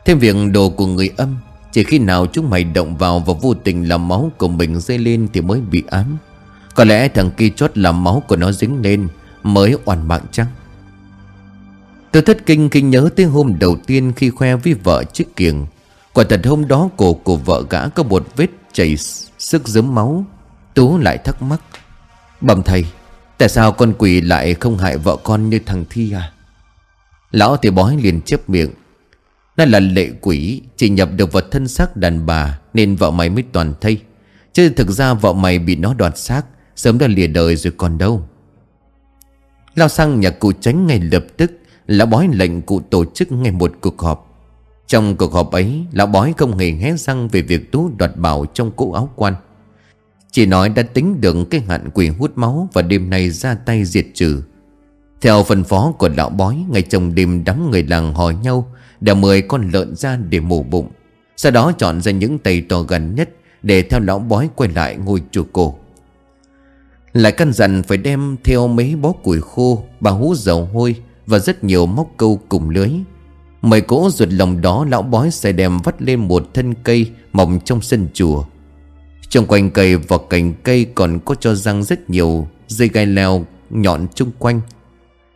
Thêm việc đồ của người âm, Chỉ khi nào chúng mày động vào Và vô tình làm máu của mình dây lên Thì mới bị ám. Có lẽ thằng kia chót làm máu của nó dính lên Mới oan mạng chăng? Tôi thất kinh khi nhớ tới hôm đầu tiên Khi khoe với vợ chiếc kiềng. Quả thật hôm đó cổ của vợ gã Có một vết chảy sức giấm máu. Tú lại thắc mắc, Bẩm thầy, Tại sao con quỷ lại không hại vợ con như thằng Thi à? Lão thì bói liền chép miệng, Nó là lệ quỷ, Chỉ nhập được vào thân xác đàn bà Nên vợ mày mới toàn thây. Chứ thực ra vợ mày bị nó đoạt xác, Sớm đã lìa đời rồi còn đâu. Lao sang nhà cụ tránh ngay lập tức. Lão bói lệnh cụ tổ chức ngay một cuộc họp. Trong cuộc họp ấy, Lão bói không hề hé răng về việc Tú đoạt bảo trong cỗ áo quan. Chỉ nói đã tính được cái hạn quỷ hút máu Và đêm nay ra tay diệt trừ. Theo phân phó của lão bói Ngày trong đêm đám người làng hò nhau, Đã mời con lợn ra để mổ bụng. Sau đó chọn ra những tay to gần nhất Để theo lão bói quay lại ngôi chùa cổ. Lại căn dặn phải đem theo mấy bó củi khô, Bà hú dầu hôi Và rất nhiều móc câu cùng lưới. Mời cỗ ruột lòng đó lão bói sẽ đem vắt lên một thân cây Mọc trong sân chùa. Trong quanh cây và cành cây còn có cho răng rất nhiều dây gai leo nhọn chung quanh.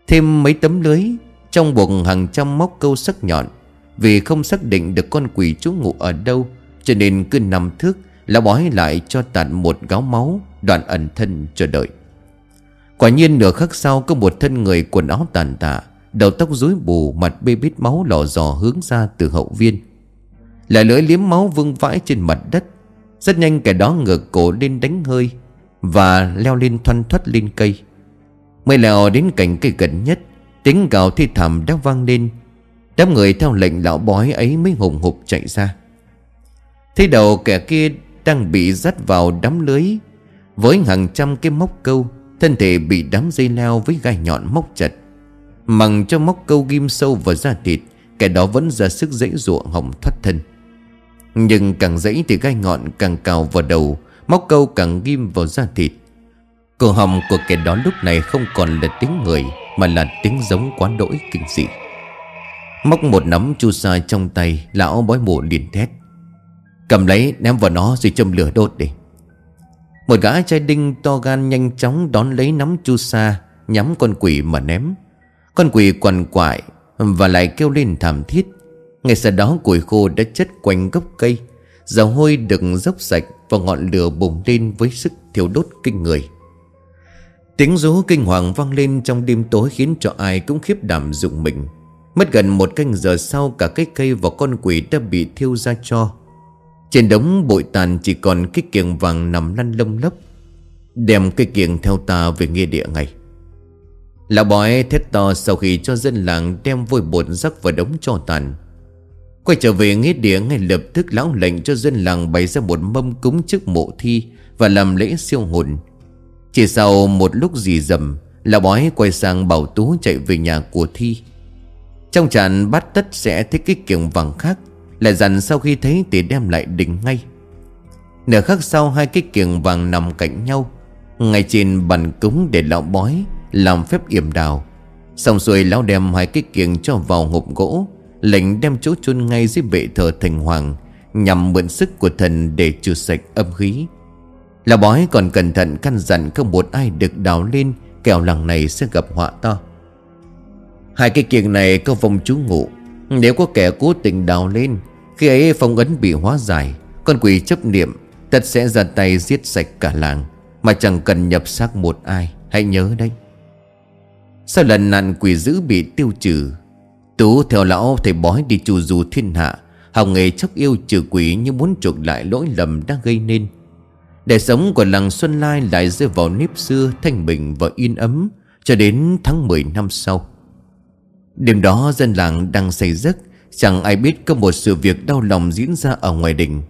Thêm mấy tấm lưới, Trong buồng hàng trăm móc câu sắc nhọn. Vì không xác định được con quỷ trú ngụ ở đâu, Cho nên cứ nằm thước, Lão bói lại cho tạt một gáo máu. Đoạn ẩn thân chờ đợi. Quả nhiên nửa khắc sau Có một thân người quần áo tàn tạ, Đầu tóc rối bù, Mặt bê bít máu lò dò hướng ra từ hậu viên. Là lưỡi liếm máu vương vãi trên mặt đất. Rất nhanh kẻ đó ngược cổ lên đánh hơi Và leo lên thoăn thoắt lên cây. Mới leo đến cạnh cây gần nhất, Tiếng gào thi thảm đã vang lên. Đám người theo lệnh lão bói ấy mới hùng hục chạy ra. Thế đầu kẻ kia đang bị dắt vào đám lưới với hàng trăm cái móc câu, Thân thể bị đám dây leo với gai nhọn móc chặt. Mằng cho móc câu ghim sâu vào da thịt, Kẻ đó vẫn ra sức dãy ruộng hỏng thoát thân. Nhưng càng dãy thì gai ngọn càng cào vào đầu, Móc câu càng ghim vào da thịt. Cổ họng của kẻ đó lúc này không còn là tiếng người, Mà là tiếng giống quá đỗi kinh dị. Móc một nắm chu sa trong tay, Lão bói mù liền thét. Cầm lấy, ném vào nó rồi châm lửa đốt đi. Một gã trai đinh to gan nhanh chóng đón lấy nắm chu sa, Nhắm con quỷ mà ném. Con quỷ quằn quại Và lại kêu lên thảm thiết. Ngay sau đó củi khô đã chất quanh gốc cây. Dầu hôi được dốc sạch Và ngọn lửa bùng lên với sức thiêu đốt kinh người. Tiếng rú kinh hoàng vang lên trong đêm tối Khiến cho ai cũng khiếp đảm dụng mình. Mất gần một canh giờ sau, Cả cái cây và con quỷ đã bị thiêu ra cho. Trên đống bụi tàn chỉ còn cái kiềng vàng nằm lăn lông lốc Đem cái kiềng theo ta về nghĩa địa ngay. Lão bói thét to sau khi cho dân làng đem vôi bột rắc vào đống cho tàn. Quay trở về nghĩa địa ngay lập tức lão lệnh cho dân làng bày ra một mâm cúng trước mộ thi Và làm lễ siêu hồn. Chỉ sau một lúc dì dầm, Lão bói quay sang bảo tú chạy về nhà của thi. Trong tràn bắt tất sẽ thấy cái kiềng vàng khác. Lại dặn sau khi thấy thì đem lại đỉnh ngay. Nửa khắc sau, hai cái kiềng vàng nằm cạnh nhau. Ngay trên bàn cúng để lão bói Làm phép yểm đào. Xong rồi lão đem hai cái kiềng cho vào hộp gỗ. Lệnh đem chỗ chôn ngay dưới bệ thờ thành hoàng, Nhằm mượn sức của thần để trừ sạch âm khí. Lão bói còn cẩn thận căn dặn không một ai được đào lên, Kẻo làng này sẽ gặp họa to. Hai cái kiềng này có vòng chú ngụ. Nếu có kẻ cố tình đào lên khi ấy phong ấn bị hóa giải, Con quỷ chấp niệm, Tất sẽ ra tay giết sạch cả làng, Mà chẳng cần nhập xác một ai, Hãy nhớ đấy. Sau lần nạn quỷ dữ bị tiêu trừ, Tú theo lão thầy bói đi chu du thiên hạ, Học nghề chóc yêu trừ quỷ như muốn chuộc lại lỗi lầm đã gây nên. Đời sống của làng Xuân Lai lại rơi vào nếp xưa thanh bình và yên ấm Cho đến tháng 10 năm sau. Đêm đó dân làng đang say giấc Chẳng ai biết có một sự việc đau lòng diễn ra ở ngoài đình.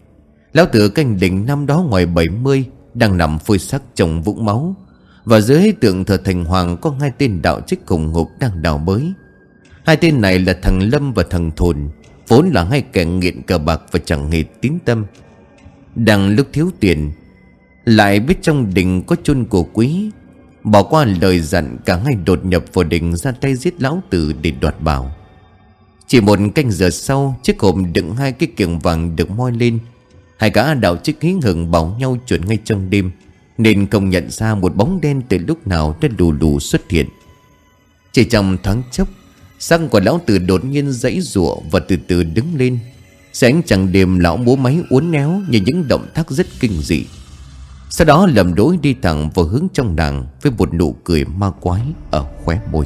Lão tử canh đỉnh năm đó ngoài 70 Đang nằm phơi sắc trong vũng máu. Và dưới tượng thờ thành hoàng Có hai tên đạo trích cùng ngục đang đào bới. Hai tên này là thằng Lâm và thằng Thồn, Vốn là hai kẻ nghiện cờ bạc Và chẳng hề tín tâm. Đang lúc thiếu tiền, Lại biết trong đình có chôn cổ quý, Bỏ qua lời dặn Cả hai đột nhập vào đình ra tay giết lão tử để đoạt bảo. Chỉ một canh giờ sau, Chiếc hộp đựng hai cái kiềng vàng được moi lên. Hai gã đạo chức hí hưởng bảo nhau chuẩn ngay trong đêm, Nên không nhận ra một bóng đen từ lúc nào đã lù lù xuất hiện. Chỉ trong thoáng chốc, sang của lão tử đột nhiên dãy rụa và từ từ đứng lên. Sáng chẳng đêm, lão bố máy uốn éo như những động tác rất kinh dị. Sau đó lầm đối đi thẳng vào hướng trong nàng với một nụ cười ma quái ở khóe môi.